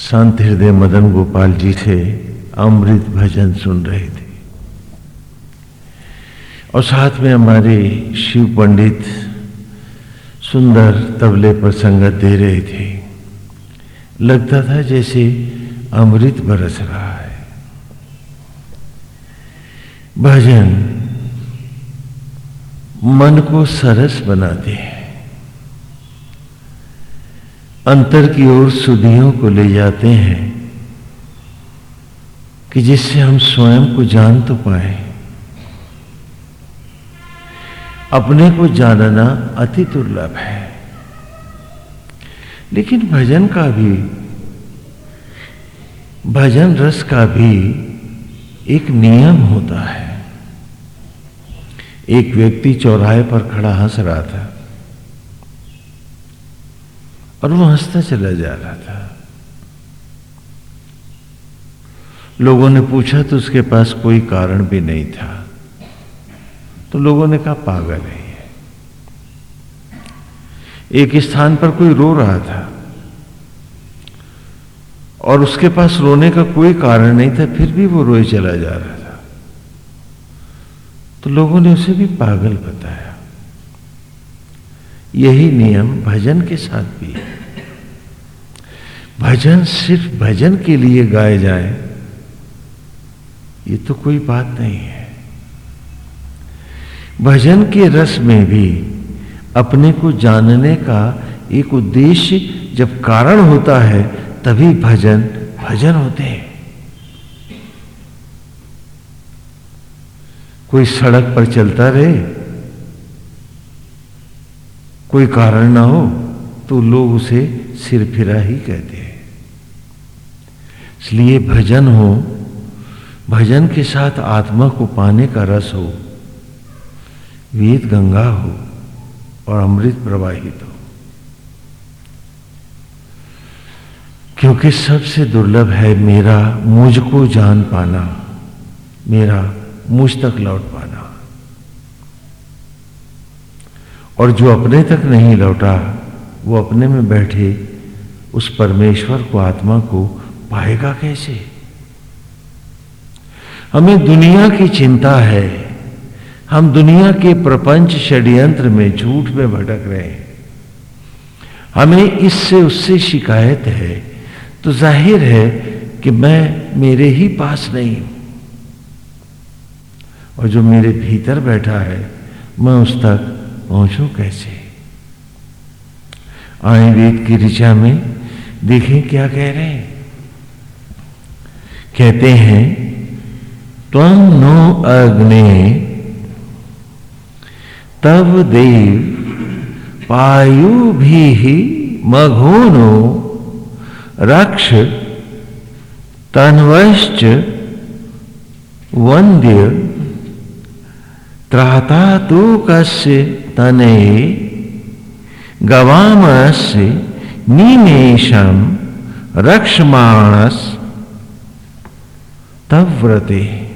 शांत हृदय मदन गोपाल जी से अमृत भजन सुन रहे थे। और साथ में हमारे शिव पंडित सुंदर तबले पर संगत दे रहे थे। लगता था जैसे अमृत बरस रहा है। भजन मन को सरस बनाते हैं। अंतर की ओर सुधियों को ले जाते हैं कि जिससे हम स्वयं को जान तो पाए। अपने को जानना अति दुर्लभ है। लेकिन भजन का भी, भजन रस का भी एक नियम होता है। एक व्यक्ति चौराहे पर खड़ा हंस रहा था। और वो हंसता चला जा रहा था। लोगों ने पूछा तो उसके पास कोई कारण भी नहीं था। तो लोगों ने कहा, पागल है एक स्थान पर कोई रो रहा था और उसके पास रोने का कोई कारण नहीं था, फिर भी वो रोए चला जा रहा था। तो लोगों ने उसे भी पागल बताया। यही नियम भजन के साथ भी है। भजन सिर्फ़ भजन के लिए गाए जाए, ये तो कोई बात नहीं है। भजन के रस में भी अपने को जानने का एक उद्देश्य जब कारण होता है, तभी भजन भजन होते हैं। कोई सड़क पर चलता रहे, कोई कारण ना हो तो लोग उसे सिर फिरा ही कहते हैं। इसलिए भजन हो, भजन के साथ आत्मा को पाने का रस हो, वेद गंगा हो और अमृत प्रवाहित हो। क्योंकि सबसे दुर्लभ है मेरा मुझको जान पाना, मेरा मुझ तक लौट पाना। और जो अपने तक नहीं लौटा, वो अपने में बैठे उस परमेश्वर को, आत्मा को पाएगा कैसे? हमें दुनिया की चिंता है। हम दुनिया के प्रपंच षड्यंत्र में झूठ में भटक रहे हैं। हमें इससे उससे शिकायत है। तो ज़ाहिर है कि मैं मेरे ही पास नहीं हूँ। और जो मेरे भीतर बैठा है, मैं उस तक पहुंचू कैसे? आए वेद की ऋचा में देखें क्या कह रहे हैं। कहते हैं, तम नो अग्नि, तब देव पायु भी मघोनो, रक्ष तन्वश्च वंद्य त्राता तो कस्य तने, गवामस्य निमेशम रक्षमाणस तब व्रते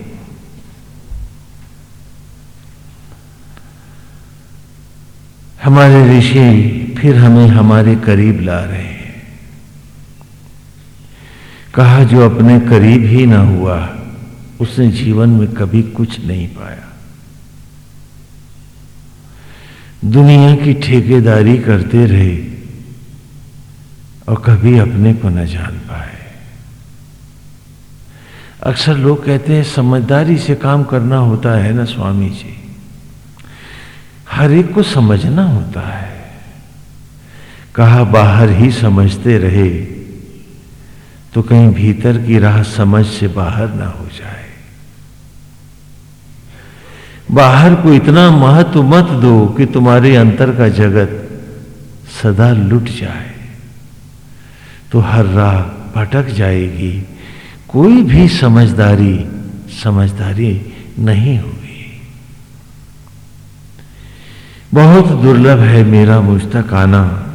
हमारे ऋषि फिर हमें हमारे करीब ला रहे हैं। कहा, जो अपने करीब ही ना हुआ, उसने जीवन में कभी कुछ नहीं पाया। दुनिया की ठेकेदारी करते रहे और कभी अपने को न जान पाए। अक्सर लोग कहते हैं, समझदारी से काम करना होता है ना स्वामी जी? हर एक को समझना होता है। कहा बाहर ही समझते रहे तो कहीं भीतर की राह समझ से बाहर ना हो जाए। बाहर को इतना महत्व मत दो कि तुम्हारे अंतर का जगत सदा लुट जाए तो हर राह भटक जाएगी। कोई भी समझदारी समझदारी नहीं होगी। बहुत दुर्लभ है मेरा मुझ तक आना,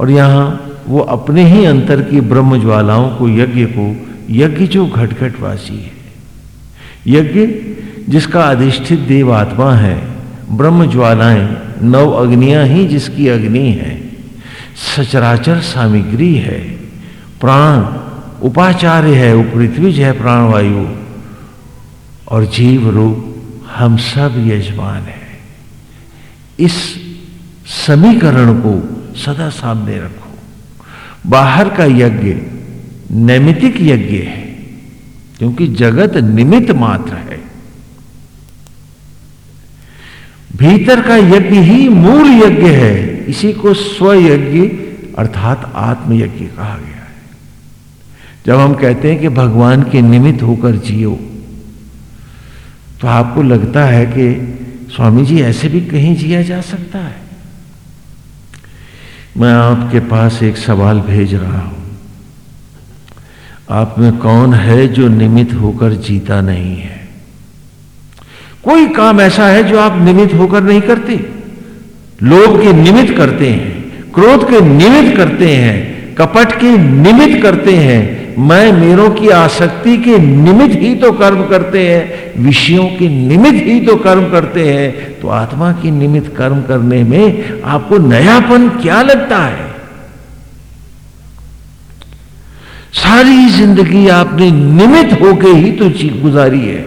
और यहाँ वो अपने ही अंतर की ब्रह्म ज्वालाओं को, यज्ञ को, यज्ञ जो घटघटवासी है। यज्ञ, जिसका अधिष्ठित देव आत्मा है ब्रह्म ज्वालाएँ नव अग्नियाँ ही जिसकी अग्नि है, सचराचर सामग्री है, प्राण उपाचार्य है, वो पृथ्वीज है प्राणवायु और जीव रूप हम सब यजमान है। इस समीकरण को सदा सामने रखो। बाहर का यज्ञ नैमितिक यज्ञ है, क्योंकि जगत निमित्त मात्र है। भीतर का यज्ञ ही मूल यज्ञ है, इसी को स्वयज्ञ अर्थात आत्मयज्ञ कहा गया जब हम कहते हैं कि भगवान के निमित्त होकर जियो तो आपको लगता है कि स्वामी जी, ऐसे भी कहीं जिया जा सकता है? मैं आपके पास एक सवाल भेज रहा हूँ। आप में कौन है जो निमित्त होकर जीता नहीं है? कोई काम ऐसा है जो आप निमित्त होकर नहीं करते? लोभ के निमित्त करते हैं, क्रोध के निमित्त करते हैं, कपट के निमित्त करते हैं मैं मेरों की आसक्ति के निमित्त ही तो कर्म करते हैं, विषयों के निमित्त ही तो कर्म करते हैं तो आत्मा की निमित्त कर्म करने में आपको नयापन क्या लगता है? सारी ज़िंदगी आपने निमित्त होके ही तो गुजारी है।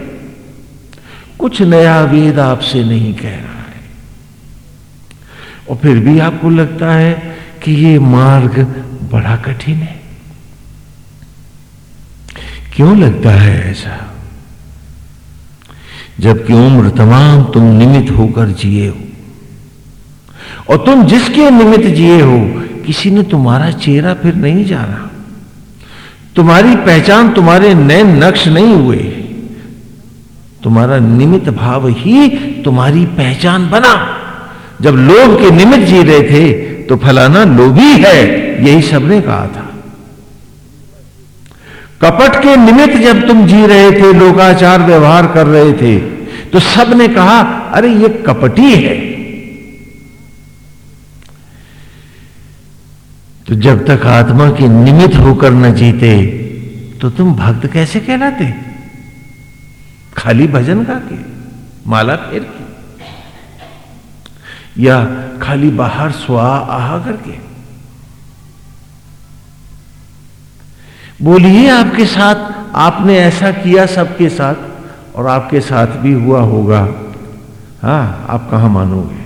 कुछ नया वेद आपसे नहीं कह रहा है। और फिर भी आपको लगता है कि ये मार्ग बड़ा कठिन है। क्यों लगता है ऐसा? जबकि उम्र तमाम तुम निमित होकर जिए हो। और तुम जिसके निमित्त जिए हो, किसी ने तुम्हारा चेहरा फिर नहीं जाना। तुम्हारी पहचान, तुम्हारे नए नक्श नहीं हुए। तुम्हारा निमित्त भाव ही तुम्हारी पहचान बना। जब लोभ के निमित्त जी रहे थे तो फलाना लोभी है, यही सबने कहा था। कपट के निमित्त जब तुम जी रहे थे, लोकाचार व्यवहार कर रहे थे तो सबने कहा, अरे, ये कपटी है। तो जब तक आत्मा के निमित्त होकर न जीते तो तुम भक्त कैसे कहलाते? खाली भजन गा के माला फेर के, या खाली बाहर स्वा आहा करके? बोलिए आपके साथ, आपने ऐसा किया सबके साथ, और आपके साथ भी हुआ होगा। हाँ आप कहाँ मानोगे?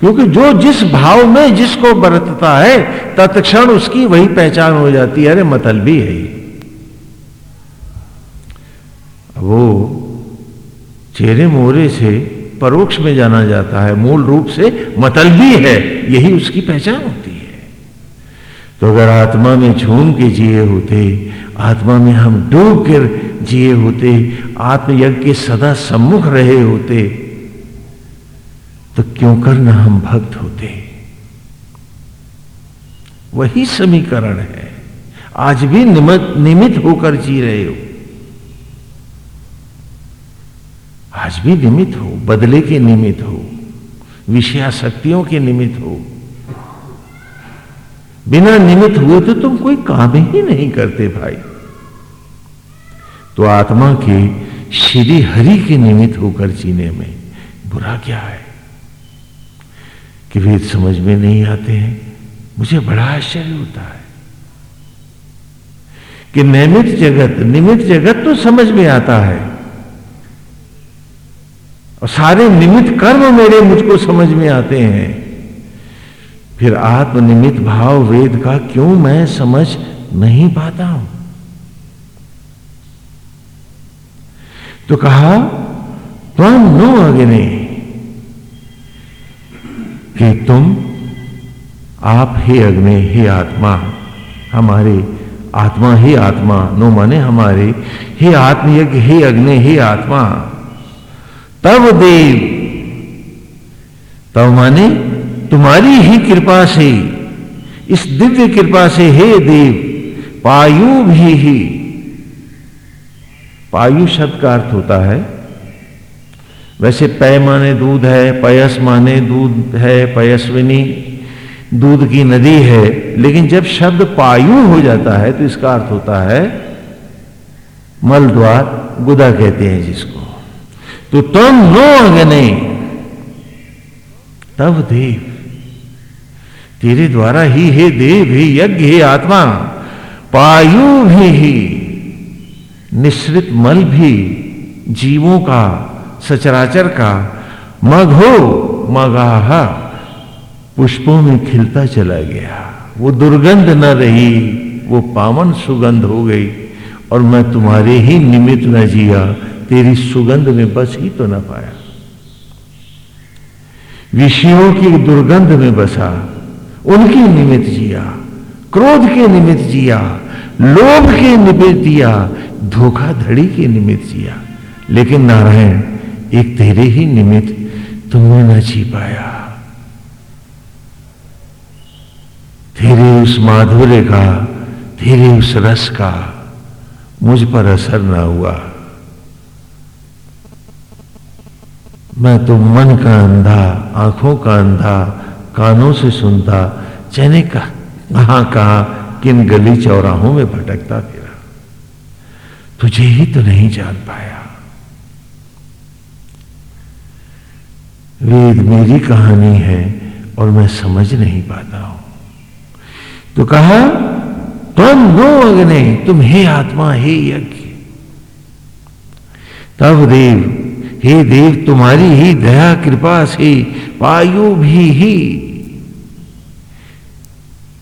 क्योंकि जो जिस भाव में जिसको बरतता है, तत्क्षण उसकी वही पहचान हो जाती है। अरे, मतल भी है वो चेहरे मोहरे से परोक्ष में जाना जाता है। मूल रूप से मतलबी है। यही उसकी पहचान। है तो अगर आत्मा में झूम के जिए होते, आत्मा में हम डूब कर जिए होते, आत्मयज्ञ के सदा सम्मुख रहे होते तो क्यों कर न हम भक्त होते? वही समीकरण है। आज भी निमित निमित होकर जी रहे हो। आज भी निमित हो, बदले के निमित हो विषयाशक्तियों के निमित हो बिना निमित्त हुए तो तुम कोई काम ही नहीं करते भाई। तो आत्मा के श्री हरि के निमित्त होकर जीने में बुरा क्या है? कि वेद समझ में नहीं आते हैं। मुझे बड़ा आश्चर्य होता है कि नियमित जगत निमित जगत तो समझ में आता है। और सारे निमित्त कर्म मेरे मुझको समझ में आते हैं। फिर आत्मनिमित भाव वेद का क्यों मैं समझ नहीं पाता हूँ? तो कहा, तुम नो अग्नि, कि तुम आप हे अग्नि, हे आत्मा, हमारे आत्मा ही आत्मा, नो माने हमारे, हे आत्मयज्ञ, हे अग्नि, हे आत्मा, तब देव, तब माने तुम्हारी ही कृपा से, इस दिव्य कृपा से हे देव, पायु भी ही। पायु शब्द का अर्थ होता है, वैसे पय माने दूध है, पयस माने दूध है, पयस्विनी, दूध की नदी है, लेकिन जब शब्द पायु हो जाता है तो इसका अर्थ होता है मल द्वार गुदा कहते हैं जिसको। तो तुम नो अग्नि तब देव। तेरे द्वारा ही हे देव, हे यज्ञ, हे आत्मा, पायु भी, ही निश्रित मल भी, जीवों का, सचराचर का, मघो मगाह पुष्पों में खिलता चला गया। वो दुर्गंध न रही, वो पावन सुगंध हो गई, और मैं तुम्हारे ही निमित्त न जिया, तेरी सुगंध में बस ही तो न पाया। विषयों की दुर्गंध में बसा उनके निमित्त जिया, क्रोध के निमित्त जिया, लोभ के निमित्त जिया, धोखाधड़ी के निमित्त जिया। लेकिन नारायण, एक तेरे ही निमित्त तुमने न जी पाया। तेरे उस माधुर्य का, तेरे उस रस का मुझ पर असर ना हुआ। मैं तो मन का अंधा, आँखों का अंधा कानों से सुनता चने का कहा कहा, किन गली चौराहों में भटकता फिरा तुझे ही तो नहीं जान पाया। वेद मेरी कहानी है और मैं समझ नहीं पाता हूँ। तो कहा, तुम नो अग्नि, तुम हे आत्मा, हे यज्ञ। तब देव, हे देव, तुम्हारी ही दया, कृपा से वायु भी ही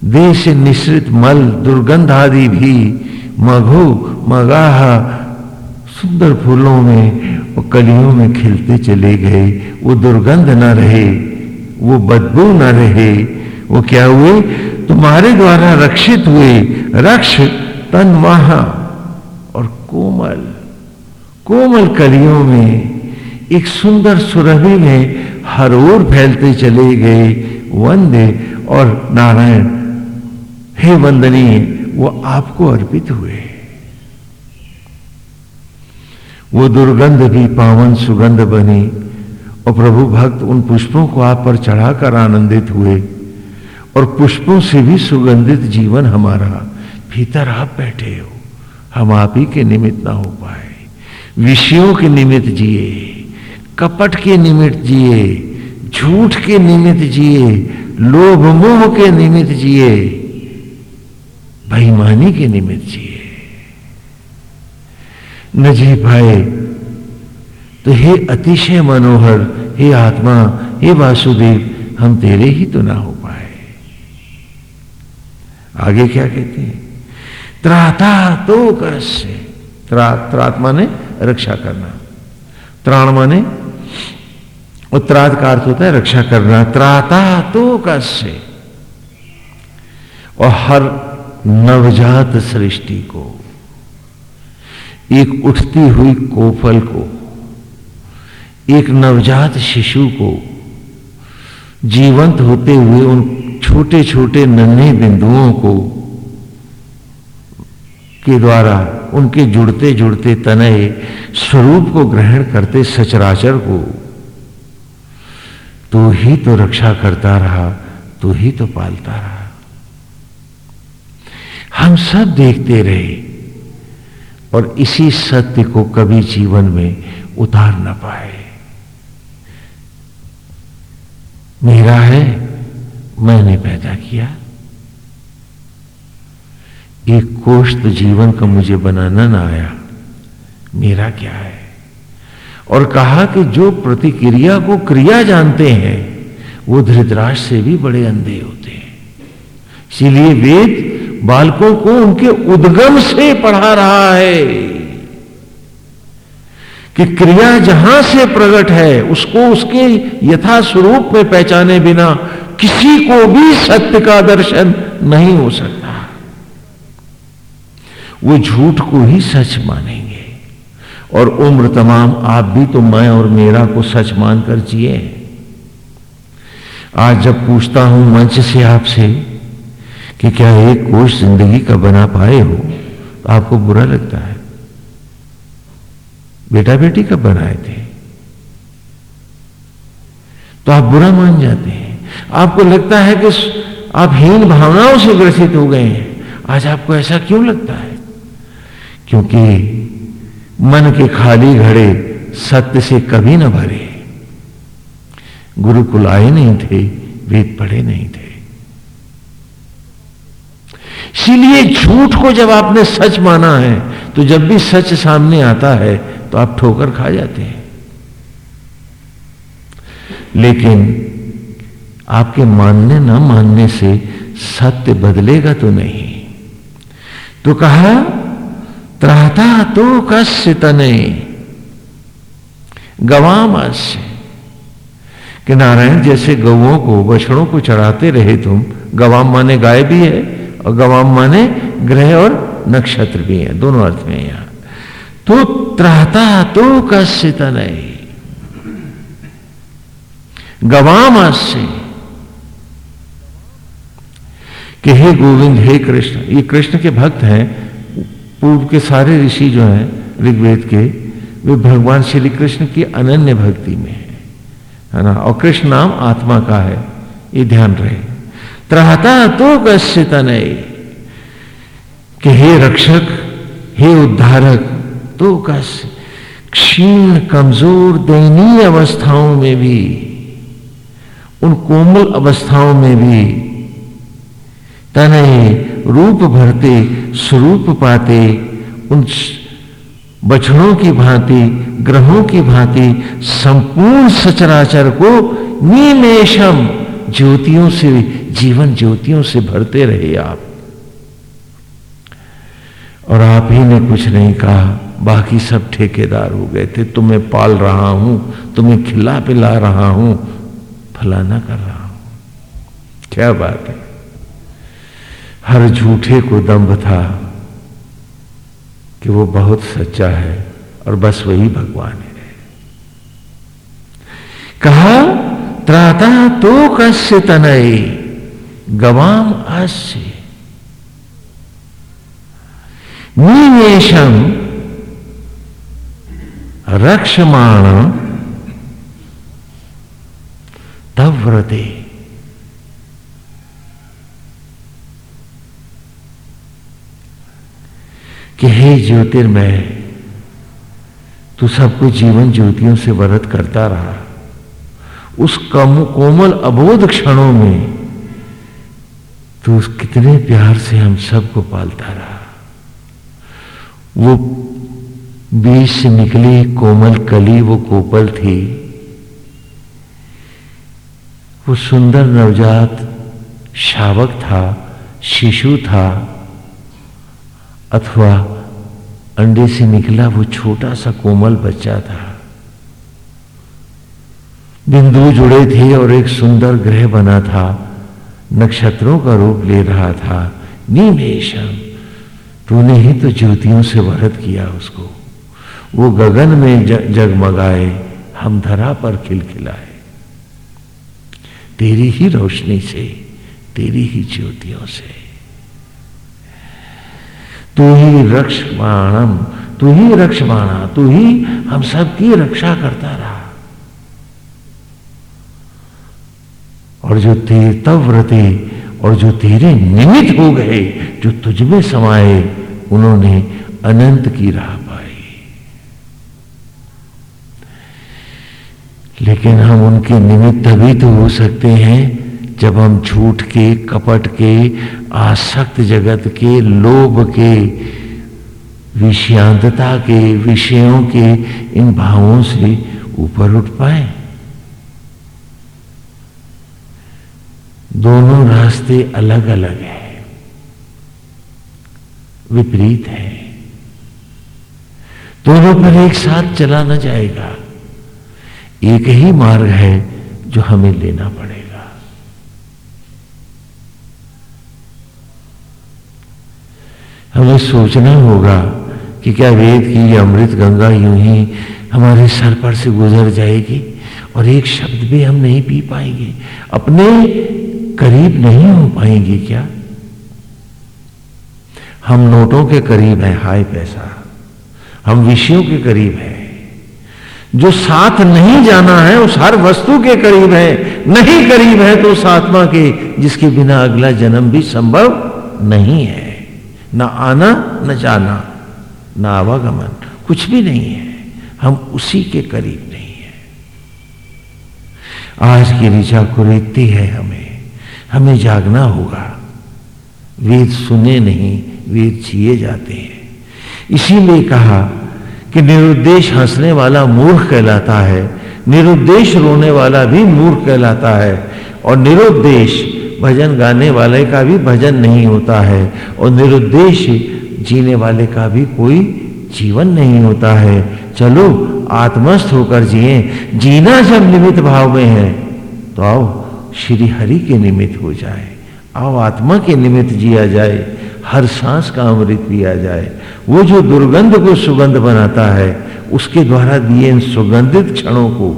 देश निश्रित मल दुर्गंध आदि भी मघु, मगाह, सुंदर फूलों में और कलियों में खिलते चले गए। वो दुर्गंध न रहे, वो बदबू न रहे। वो क्या हुए? तुम्हारे द्वारा रक्षित हुए रक्ष तन महा और कोमल कोमल कलियों में एक सुंदर सुरभि में हर ओर फैलते चले गए। वंदे और नारायण हे वंदनीय, वो आपको अर्पित हुए। वो दुर्गंध भी पावन सुगंध बनी, और प्रभु भक्त उन पुष्पों को आप पर चढ़ाकर आनंदित हुए, और पुष्पों से भी सुगंधित जीवन हमारा, भीतर आप बैठे हो। हम आप ही के निमित्त ना हो पाए। विषयों के निमित्त जिए, कपट के निमित्त जिए, झूठ के निमित्त जिए, लोभ मोह के निमित्त जिए बेईमानी के निमित्त जिए। न जी पाए तो हे अतिशय मनोहर, हे आत्मा, हे वासुदेव, हम तेरे ही तो ना हो पाए। आगे क्या कहते हैं? त्राता तो कर से त्रा, त्रात्मा ने रक्षा करना। त्राण माने उत्तराध का अर्थ होता है रक्षा करना। त्राता तो कस्य और हर नवजात सृष्टि को, एक उठती हुई कोफल को, एक नवजात शिशु को, जीवंत होते हुए उन छोटे छोटे नन्हे बिंदुओं को के द्वारा उनके जुड़ते जुड़ते तनय स्वरूप को ग्रहण करते सचराचर को तो ही तो रक्षा करता रहा तो ही तो पालता रहा। हम सब देखते रहे और इसी सत्य को कभी जीवन में उतार ना पाए। मेरा है, मैंने पैदा किया। एक कोष तो जीवन का मुझे बनाना ना आया, मेरा क्या है? और कहा कि जो प्रतिक्रिया को क्रिया जानते हैं, वो धृतराज से भी बड़े अंधे होते हैं। इसीलिए वेद बालकों को उनके उद्गम से पढ़ा रहा है कि क्रिया जहाँ से प्रकट है, उसको उसके यथा स्वरूप में पहचाने बिना किसी को भी सत्य का दर्शन नहीं हो सकता। वो झूठ को ही सच मानेंगे। और उम्र तमाम, आप भी तो मैं और मेरा को सच मानकर जिए। आज जब पूछता हूँ मंच से आपसे कि क्या एक कोष ज़िंदगी का बना पाए हो? तो आपको बुरा लगता है। बेटा बेटी कब बनाए थे? तो आप बुरा मान जाते हैं। आपको लगता है कि आप हीन भावनाओं से ग्रसित हो गए हैं। आज आपको ऐसा क्यों लगता है? क्योंकि मन के खाली घड़े सत्य से कभी न भरे। गुरुकुल आए नहीं थे, वेद पढ़े नहीं थे। इसीलिए झूठ को जब आपने सच माना है तो जब भी सच सामने आता है तो आप ठोकर खा जाते हैं। लेकिन आपके मानने ना मानने से सत्य बदलेगा तो नहीं। तो कहा, त्राता तो कस्य तने, गवाम कि नारायण जैसे गवों को, बछड़ों को चढ़ाते रहे तुम, गवाम माने गाय भी है। और गवाम माने ग्रह और नक्षत्र भी है, दोनों अर्थ में यहाँ। तो त्राता तो कस्य तने गवाम से कि हे गोविंद, हे कृष्ण, ये कृष्ण के भक्त हैं, पूर्व के सारे ऋषि जो हैं, ऋग्वेद के, वे भगवान श्री कृष्ण की अनन्य भक्ति में है ना? और कृष्ण नाम आत्मा का है, ये ध्यान रहे। त्राता तो कश्य तनय कि हे रक्षक, हे उद्धारक तो कश्य, क्षीण, कमज़ोर, दयनीय अवस्थाओं में भी, उन कोमल अवस्थाओं में भी, तनय रूप भरते, स्वरूप पाते, उन बछड़ों की भांति, ग्रहों की भांति, संपूर्ण सचराचर को निमेशम ज्योतियों से, जीवन ज्योतियों से भरते रहे आप। और आप ही ने कुछ नहीं कहा, बाकी सब ठेकेदार हो गए थे। तुम्हें पाल रहा हूँ, तुम्हें खिला पिला रहा हूँ, फलाना कर रहा हूँ। क्या बात है? हर झूठे को दम्भ था कि वो बहुत सच्चा है और बस वही भगवान है। कहा त्राता तो कस्य तनय, गवाम अस्य निवेशम रक्षमाण तब व्रते कि हे ज्योतिर्मय, तू सबको जीवन ज्योतियों से व्रत करता रहा। उस कम कोमल अबोध क्षणों में तो उस कितने प्यार से हम सबको पालता रहा। वो बीज से निकली कोमल कली, वो कोपल थी। वो सुंदर नवजात शावक था, शिशु था, अथवा अंडे से निकला वो छोटा सा कोमल बच्चा था। बिंदु जुड़े थे और एक सुंदर ग्रह बना था। नक्षत्रों का रूप ले रहा था। निमेशम तूने ही तो ज्योतियों से वरत किया उसको। वो गगन में जगमगाए, हम धरा पर खिलखिलाए तेरी ही रोशनी से, तेरी ही ज्योतियों से। तू ही रक्षमाणम, तू ही रक्षमाणा, तू ही हम सबकी रक्षा करता रहा। और जो तेरे तब व्रते और जो तेरे निमित हो गए, जो तुझ में समाये उन्होंने अनंत की राह पाई। लेकिन हम उनके निमित्त तभी तो हो सकते हैं, जब हम झूठ के, कपट के, आसक्त जगत के, लोभ के, विषयांतता के, विषयों के इन भावों से ऊपर उठ पाए। दोनों रास्ते अलग अलग हैं। विपरीत है। दोनों पर एक साथ चला न जाएगा। एक ही मार्ग है जो हमें लेना पड़ेगा। हमें सोचना होगा कि क्या वेद की अमृत गंगा यूँ ही हमारे सर पर से गुजर जाएगी और एक शब्द भी हम नहीं पी पाएँगे। अपने करीब नहीं हो पाएँगे क्या? हम नोटों के करीब हैं, हाय पैसा। हम विषयों के करीब हैं। जो साथ नहीं जाना है, उस हर वस्तु के करीब है। नहीं करीब है तो उस आत्मा के, जिसके बिना अगला जन्म भी संभव नहीं है। ना आना, न जाना, ना आवागमन, कुछ भी नहीं है। हम उसी के करीब नहीं है। आज की ऋचा कुरीति है हमें। हमें जागना होगा। वेद सुने नहीं, वेद जिए जाते हैं। इसीलिए कहा कि निरुद्देश हंसने वाला मूर्ख कहलाता है, निरुद्देश रोने वाला भी मूर्ख कहलाता है, और निरुद्देश भजन गाने वाले का भी भजन नहीं होता है, और निरुद्देश जीने वाले का भी कोई जीवन नहीं होता है। चलो, आत्मस्थ होकर जिए। जीना जब निमित्त भाव में है तो आओ। श्री हरि के निमित्त हो जाए, आओ आत्मा के निमित्त जिया जाए, हर सांस का अमृत पिया जाए। वो जो दुर्गंध को सुगंध बनाता है, उसके द्वारा दिए इन सुगंधित क्षणों को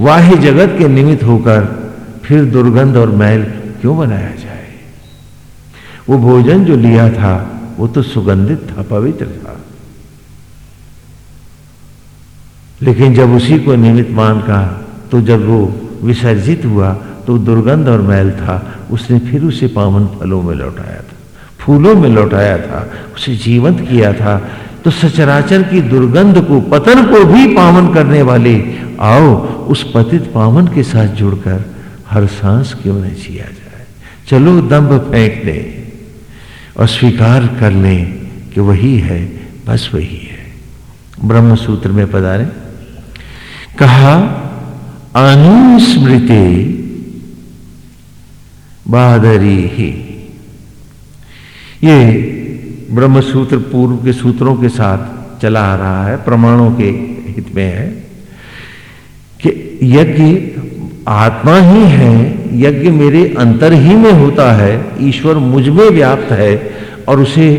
वाह्य जगत के निमित्त होकर फिर दुर्गंध और मैल क्यों बनाया जाए? वो भोजन जो लिया था, वो तो सुगंधित था, पवित्र था। लेकिन जब उसी को निमित्त मान का तो जब वो विसर्जित हुआ तो दुर्गंध और मैल था। उसने फिर उसे पावन फलों में लौटाया था। फूलों में लौटाया था। उसे जीवंत किया था। तो सचराचर की दुर्गंध को, पतन को भी पावन करने वाले, आओ उस पतित पावन के साथ जुड़कर हर सांस क्यों नहीं जिया जाए? चलो दम्भ फेंक दे और स्वीकार कर लें कि वही है, बस वही है। ब्रह्म सूत्र में पधारे। कहा अनुस्मृति बादरी ही ये ब्रह्म सूत्र पूर्व के सूत्रों के साथ चला आ रहा है, प्रमाणों के हित में है, कि यज्ञ आत्मा ही है, यज्ञ मेरे अंतर ही में होता है, ईश्वर मुझमें व्याप्त है, और उसे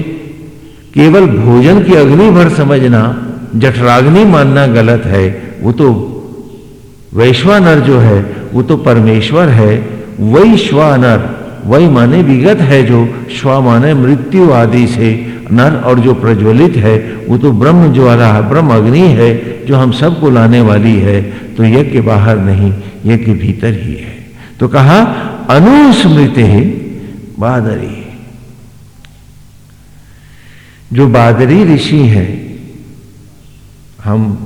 केवल भोजन की अग्नि भर समझना, जठराग्नि मानना गलत है, वो तो वैश्वानर जो है, वो तो परमेश्वर है। वही श्वानर, वही माने विगत है जो श्वा माने मृत्यु आदि से नर और जो प्रज्वलित है, वो तो ब्रह्म ज्वाला है ब्रह्म अग्नि है जो हम सबको लाने वाली है। तो यज्ञ बाहर नहीं, यज्ञ भीतर ही है। तो कहा, अनुस्मृति बादरी। जो बादरी ऋषि है, हम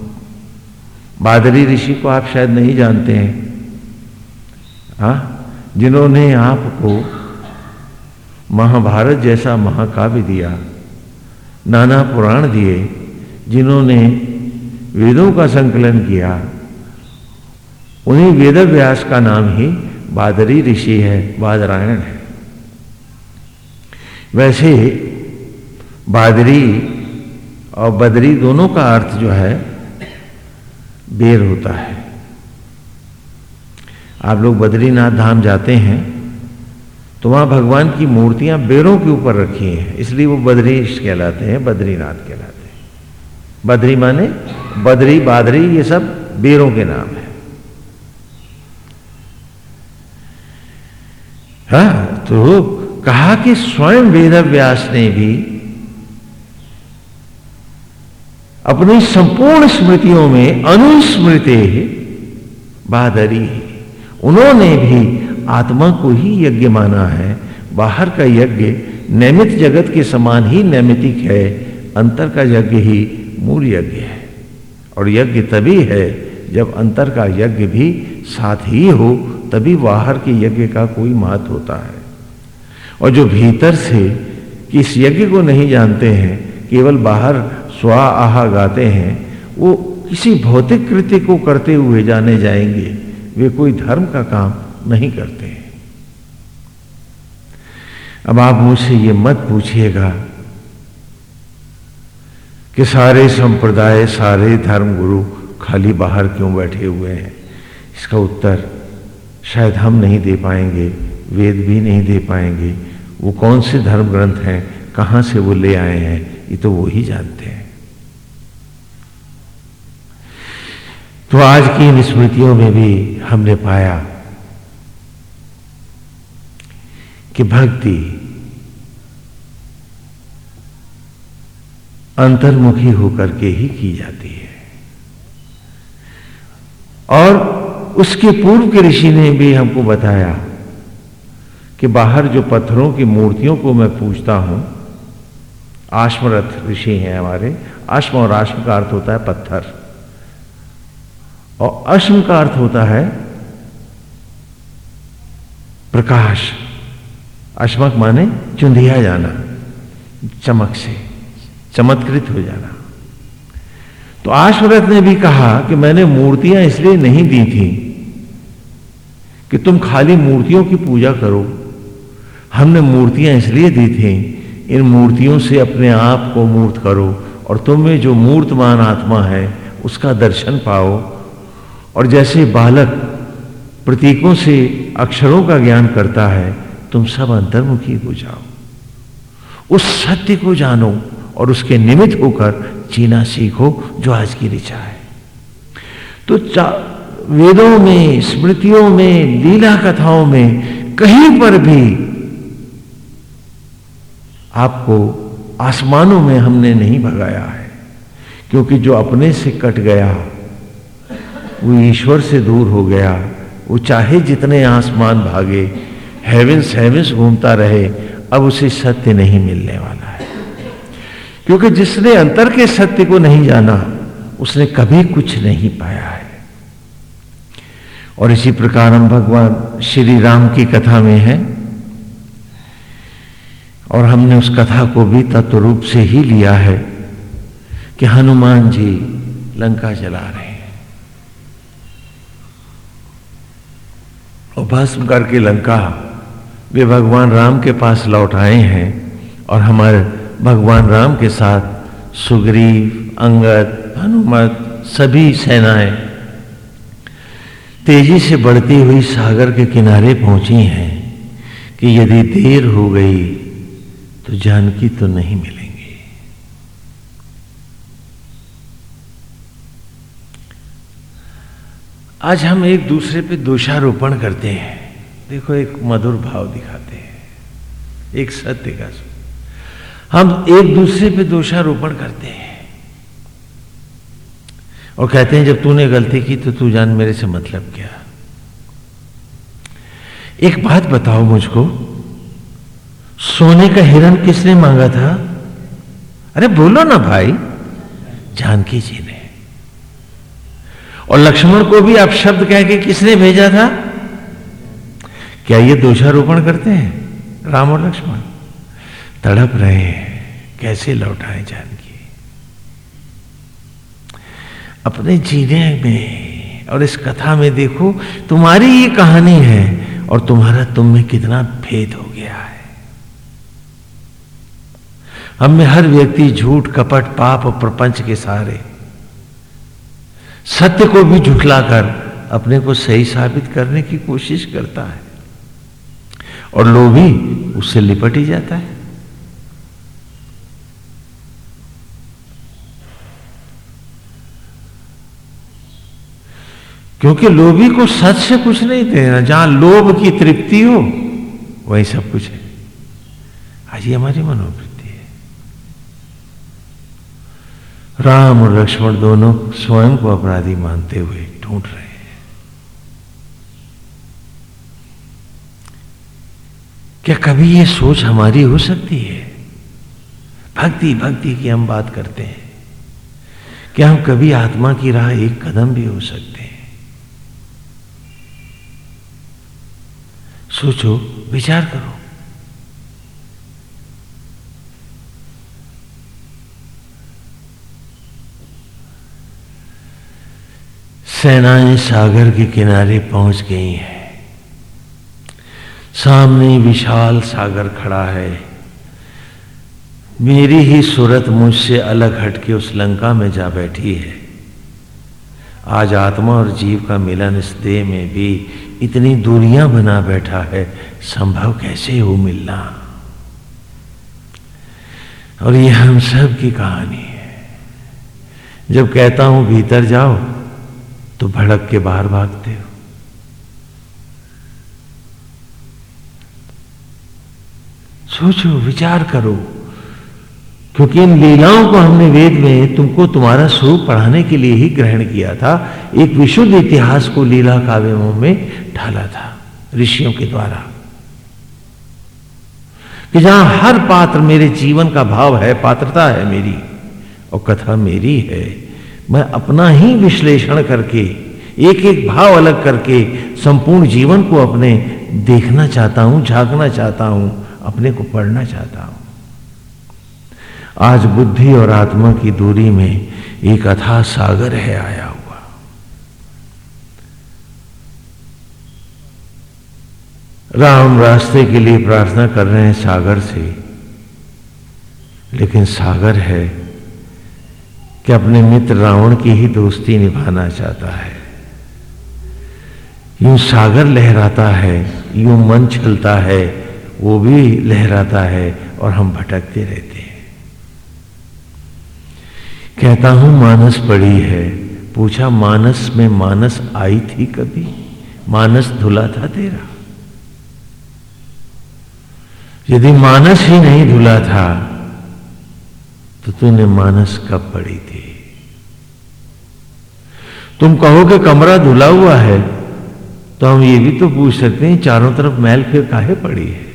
बादरी ऋषि को आप शायद नहीं जानते हैं। हा? जिन्होंने आपको महाभारत जैसा महाकाव्य दिया, नाना पुराण दिए, जिन्होंने वेदों का संकलन किया, उन्हीं वेद व्यास का नाम ही बादरी ऋषि है, बादरायण है। वैसे बादरी और बदरी दोनों का अर्थ जो है बेर होता है। आप लोग बद्रीनाथ धाम जाते हैं तो वहाँ भगवान की मूर्तियाँ बेरों के ऊपर रखी हैं, इसलिए वो बद्रीश कहलाते हैं, बद्रीनाथ कहलाते हैं। बद्री माने बद्री, बादरी, ये सब बेरों के नाम है। हाँ तो कहा कि स्वयं वेद व्यास ने भी अपनी संपूर्ण स्मृतियों में अनुस्मृति बादरी उन्होंने भी आत्मा को ही यज्ञ माना है। बाहर का यज्ञ नैमित जगत के समान ही नैमितिक है। अंतर का यज्ञ ही मूल यज्ञ है। और यज्ञ तभी है जब अंतर का यज्ञ भी साथ ही हो, तभी बाहर के यज्ञ का कोई महत्व होता है। और जो भीतर से किस यज्ञ को नहीं जानते हैं, केवल बाहर स्वा आहा गाते हैं, वो किसी भौतिक कृत्य को करते हुए जाने जाएँगे। वे कोई धर्म का काम नहीं करते हैं। अब आप मुझसे ये मत पूछिएगा कि सारे संप्रदाय, सारे धर्म गुरु खाली बाहर क्यों बैठे हुए हैं? इसका उत्तर शायद हम नहीं दे पाएँगे, वेद भी नहीं दे पाएँगे। वो कौन से धर्म ग्रंथ हैं? कहाँ से वो ले आए हैं? ये तो वो ही जानते हैं। तो आज की इन स्मृतियों में भी हमने पाया कि भक्ति अंतर्मुखी होकर के ही की जाती है। और उसके पूर्व के ऋषि ने भी हमको बताया कि बाहर जो पत्थरों की मूर्तियों को मैं पूछता हूँ, आश्मरथ ऋषि हैं हमारे, आश्म और आश्म का अर्थ होता है पत्थर। और अश्म का अर्थ होता है प्रकाश। अश्मक माने चुंधिया जाना, चमक से, चमत्कृत हो जाना। तो आश्वरत ने भी कहा कि मैंने मूर्तियाँ इसलिए नहीं दी थी कि तुम खाली मूर्तियों की पूजा करो। हमने मूर्तियाँ इसलिए दी थी, इन मूर्तियों से अपने आप को मूर्त करो और तुम में जो मूर्तमान आत्मा है, उसका दर्शन पाओ। और जैसे बालक प्रतीकों से अक्षरों का ज्ञान करता है, तुम सब अंतर्मुखी हो जाओ। उस सत्य को जानो और उसके निमित्त होकर जीना सीखो जो आज की ऋचा है। तो वेदों में, स्मृतियों में, लीला कथाओं में कहीं पर भी आपको आसमानों में हमने नहीं भगाया है, क्योंकि जो अपने से कट गया वो ईश्वर से दूर हो गया। वो चाहे जितने आसमान भागे हेवेंस हेवेंस घूमता रहे, अब उसे सत्य नहीं मिलने वाला है। क्योंकि जिसने अंतर के सत्य को नहीं जाना, उसने कभी कुछ नहीं पाया है। और इसी प्रकार हम भगवान श्री राम की कथा में है। और हमने उस कथा को भी तत्व रूप से ही लिया है कि हनुमान जी लंका चला रहे हैं और भस्म करके लंका, वे भगवान राम के पास लौट आए हैं और हमारे भगवान राम के साथ सुग्रीव, अंगद, हनुमत, सभी सेनाएँ तेज़ी से बढ़ती हुई सागर के किनारे पहुँची हैं कि यदि देर हो गई तो जानकी तो नहीं मिलेंगे आज हम एक दूसरे पे दोषारोपण करते हैं। देखो, एक मधुर भाव दिखाते हैं। एक सत्य का हम एक दूसरे पे दोषारोपण करते हैं। और कहते हैं, जब तूने गलती की तो तू जान मेरे से मतलब क्या? एक बात बताओ मुझको। सोने का हिरण किसने मांगा था? अरे बोलो ना भाई। जानकी जी ने और लक्ष्मण को भी आप शब्द कह के किसने भेजा था? क्या ये दोषारोपण करते हैं, राम और लक्ष्मण? तड़प रहे हैं, कैसे लौटाए जानकी? अपने जीने में और इस कथा में देखो, तुम्हारी ये कहानी है और तुम्हारा तुम में कितना भेद हो गया है। हम में हर व्यक्ति झूठ, कपट, पाप और प्रपंच के सहारे सत्य को भी झुठलाकर अपने को सही साबित करने की कोशिश करता है। और लोभी उससे लिपट ही जाता है। क्योंकि लोभी को सच से कुछ नहीं देना, जहाँ लोभ की तृप्ति हो, वही सब कुछ है। आज ये हमारी मनोवृत्ति। राम और लक्ष्मण दोनों स्वयं को अपराधी मानते हुए ढूंढ रहे हैं। क्या कभी ये सोच हमारी हो सकती है? भक्ति भक्ति की हम बात करते हैं। क्या हम कभी आत्मा की राह एक कदम भी हो सकते हैं? सोचो, विचार करो। सेनाएँ सागर के किनारे पहुँच गई हैं। सामने विशाल सागर खड़ा है। मेरी ही सूरत मुझसे अलग हटके उस लंका में जा बैठी है। आज आत्मा और जीव का मिलन इस देह में भी इतनी दूरियाँ बना बैठा है, संभव कैसे हो मिलना? और ये हम सब की कहानी है। जब कहता हूँ, भीतर जाओ तो भड़क के बाहर भागते हो। सोचो, विचार करो, क्योंकि इन लीलाओं को हमने वेद में तुमको तुम्हारा स्वरूप पढ़ाने के लिए ही ग्रहण किया था, एक विशुद्ध इतिहास को लीला काव्यों में ढाला था, ऋषियों के द्वारा। कि जहाँ हर पात्र मेरे जीवन का भाव है, पात्रता है मेरी, और कथा मेरी है मैं अपना ही विश्लेषण करके एक एक भाव अलग करके संपूर्ण जीवन को अपने देखना चाहता हूँ, झांकना चाहता हूँ, अपने को पढ़ना चाहता हूँ। आज बुद्धि और आत्मा की दूरी में एक अथा सागर है आया हुआ। राम रास्ते के लिए प्रार्थना कर रहे हैं सागर से, लेकिन सागर है कि अपने मित्र रावण की ही दोस्ती निभाना चाहता है। यूँ सागर लहराता है, यूँ मन छलता है, वो भी लहराता है और हम भटकते रहते हैं। कहता हूँ, मानस पड़ी है। पूछा, मानस में मानस आई थी कभी? मानस धुला था तेरा? यदि मानस ही नहीं धुला था तो तूने मानस कब पड़ी थी? तुम कहो कि कमरा धुला हुआ है तो हम ये भी तो पूछ सकते हैं, चारों तरफ़ मैल फिर काहे पड़ी है?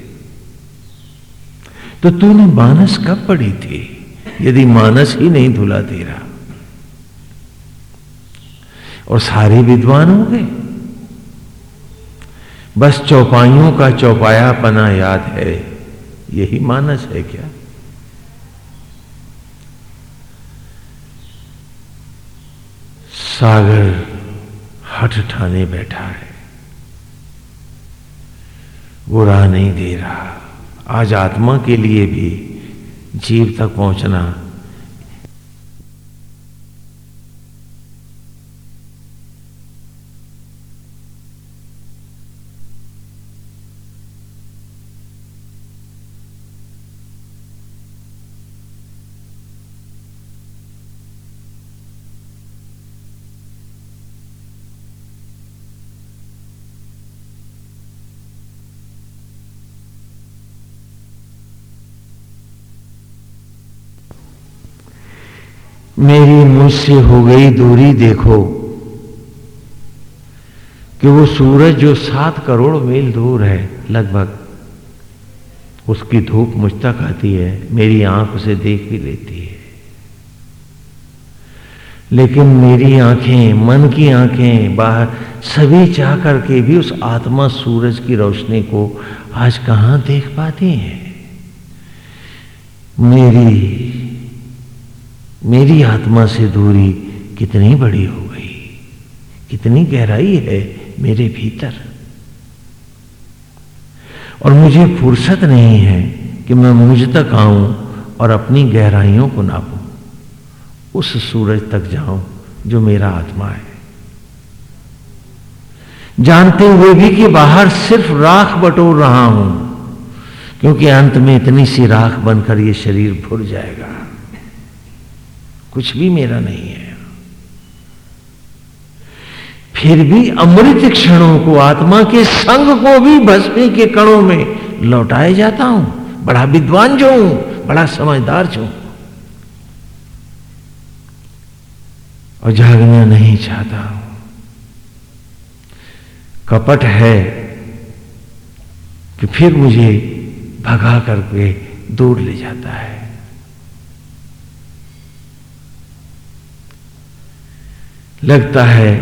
तो तूने मानस कब पड़ी थी, यदि मानस ही नहीं धुला तेरा? और सारे विद्वान हो गए? बस चौपाइयों का चौपाया पना याद है, यही मानस है क्या? सागर हट ठाने बैठा है। वो राह नहीं दे रहा। आज आत्मा के लिए भी जीव तक पहुँचना मेरी मुझसे हो गई दूरी देखो कि वो सूरज जो सात करोड़ मील दूर है लगभग, उसकी धूप मुझ तक आती है, मेरी आँख उसे देख भी लेती है। लेकिन मेरी आँखें, मन की आँखें बाहर, सभी चाह करके भी उस आत्मा सूरज की रोशनी को आज कहाँ देख पाती हैं? मेरी मेरी आत्मा से दूरी कितनी बड़ी हो गई? कितनी गहराई है मेरे भीतर? और मुझे फुर्सत नहीं है कि मैं मुझ तक आऊँ और अपनी गहराइयों को नापूं। उस सूरज तक जाऊँ जो मेरा आत्मा है। जानते हुए भी कि बाहर सिर्फ़ राख बटोर रहा हूँ, क्योंकि अंत में इतनी सी राख बनकर यह शरीर भुर जाएगा। कुछ भी मेरा नहीं है। फिर भी अमृत क्षणों को आत्मा के संग को भी भस्मी के कणों में लौटाए जाता हूँ। बड़ा विद्वान जो हूँ, बड़ा समझदार जो हूँ। और जागना नहीं चाहता हूँ। कपट है कि फिर मुझे भगा करके दूर ले जाता है। लगता है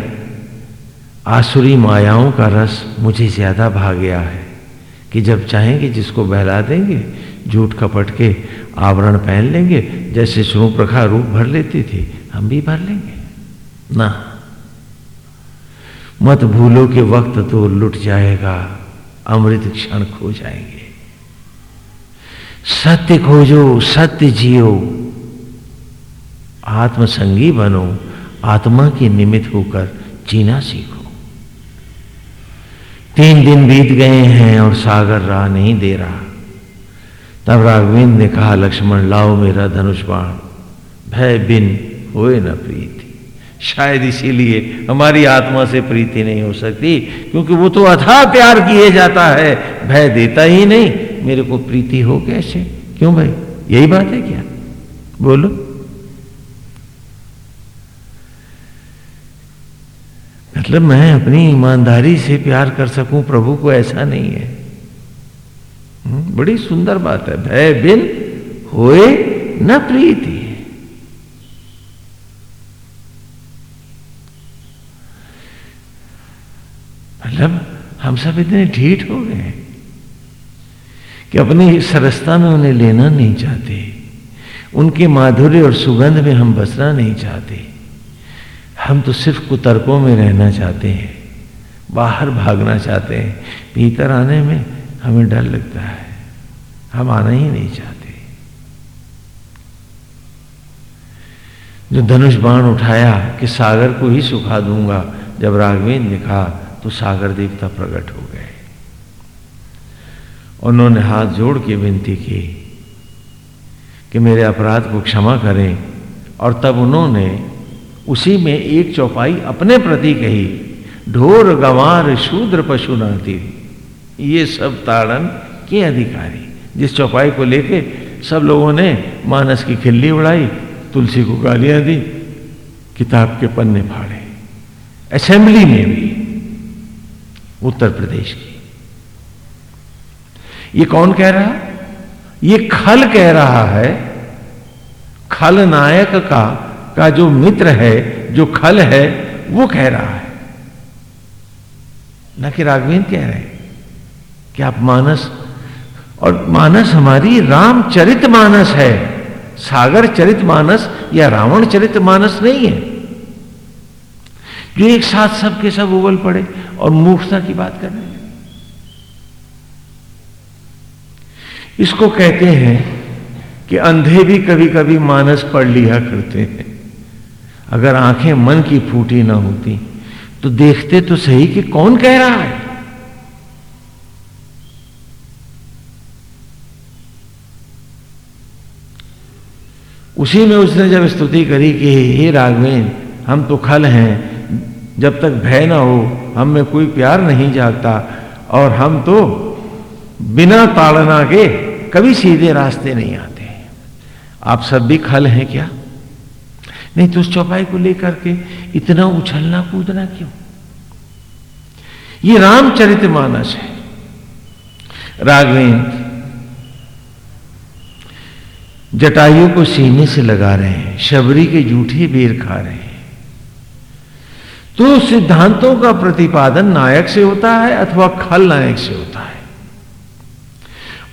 आसुरी मायाओं का रस मुझे ज़्यादा भाग गया है कि जब चाहेंगे जिसको बहला देंगे झूठ कपट के आवरण पहन लेंगे, जैसे शुरू प्रखा रूप भर लेती थी, हम भी भर लेंगे। ना। मत भूलो के वक्त तो लुट जाएगा, अमृत क्षण खो जाएँगे। सत्य खोजो, सत्य जियो, आत्मसंगी बनो आत्मा के निमित्त होकर जीना सीखो। तीन दिन बीत गए हैं और सागर राह नहीं दे रहा। तब राघवेंद्र ने कहा, लक्ष्मण, लाओ मेरा धनुष बाण। भय बिन होए न प्रीति। शायद इसीलिए हमारी आत्मा से प्रीति नहीं हो सकती, क्योंकि वो तो अथा प्यार किए जाता है। भय देता ही नहीं। मेरे को प्रीति हो कैसे? क्यों भाई? यही बात है क्या? बोलो। मतलब मैं अपनी ईमानदारी से प्यार कर सकूँ प्रभु को ऐसा नहीं है। हम्म, बड़ी सुंदर बात है। भय बिन होए न प्रीति मतलब हम सब इतने ढीठ हो गए कि अपनी सरसता में उन्हें लेना नहीं चाहते। उनके माधुर्य और सुगंध में हम बसना नहीं चाहते। हम तो सिर्फ़ कुतर्कों में रहना चाहते हैं, बाहर भागना चाहते हैं। भीतर आने में हमें डर लगता है। हम आना ही नहीं चाहते। जो धनुष बाण उठाया कि सागर को ही सुखा दूँगा, जब राघवेंद्र ने कहा तो सागर देवता प्रकट हो गए। उन्होंने हाथ जोड़ के विनती की कि मेरे अपराध को क्षमा करें, और तब उन्होंने उसी में एक चौपाई अपने प्रति कही, ढोर, गंवार, शूद्र पशु नाती ये सब ताड़न के अधिकारी, जिस चौपाई को लेके सब लोगों ने मानस की खिल्ली उड़ाई, तुलसी को गालियाँ दी, किताब के पन्ने फाड़े। असेंबली में भी उत्तर प्रदेश की। ये कौन कह रहा? ये खल कह रहा है खल नायक का का जो मित्र है, जो खल है, वो कह रहा है। न कि राघवेंद्र कह रहे हैं, कि आप मानस, और मानस हमारी रामचरित मानस है। सागर चरित मानस या रावण चरित मानस नहीं है। जो एक साथ सबके सब उबल पड़े और मूर्खता की बात कर रहे हैं। इसको कहते हैं कि अंधे भी कभी कभी मानस पढ़ लिया करते हैं। अगर आँखें मन की फूटी ना होती तो देखते तो सही कि कौन कह रहा है। उसी में उसने जब स्तुति करी कि, हे राघवेन, हम तो खल हैं, जब तक भय ना हो, हम में कोई प्यार नहीं जागता, और हम तो बिना ताड़ना के कभी सीधे रास्ते नहीं आते आप सब भी खल हैं क्या? नहीं तो उस चौपाई को लेकर के इतना उछलना कूदना क्यों? ये रामचरित मानस है। राघवेंद्र जटायु को सीने से लगा रहे हैं, शबरी के जूठे बेर खा रहे हैं। तो सिद्धांतों का प्रतिपादन नायक से होता है अथवा खल नायक से होता है।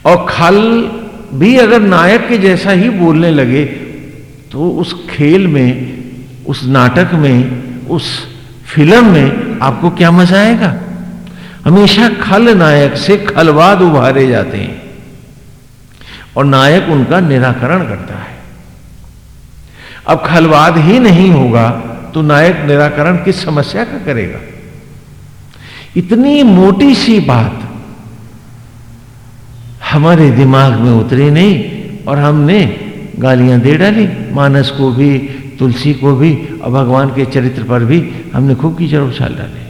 और खल भी अगर नायक के जैसा ही बोलने लगे तो उस खेल में, उस नाटक में, उस फ़िल्म में आपको क्या मज़ा आएगा? हमेशा खल नायक से खलवाद उभारे जाते हैं। और नायक उनका निराकरण करता है। अब खलवाद ही नहीं होगा तो नायक निराकरण किस समस्या का करेगा? इतनी मोटी सी बात हमारे दिमाग में उतरी नहीं और हमने गालियाँ दे डाली, मानस को भी, तुलसी को भी, और भगवान के चरित्र पर भी हमने खूब की कीचड़ उछाल डाले।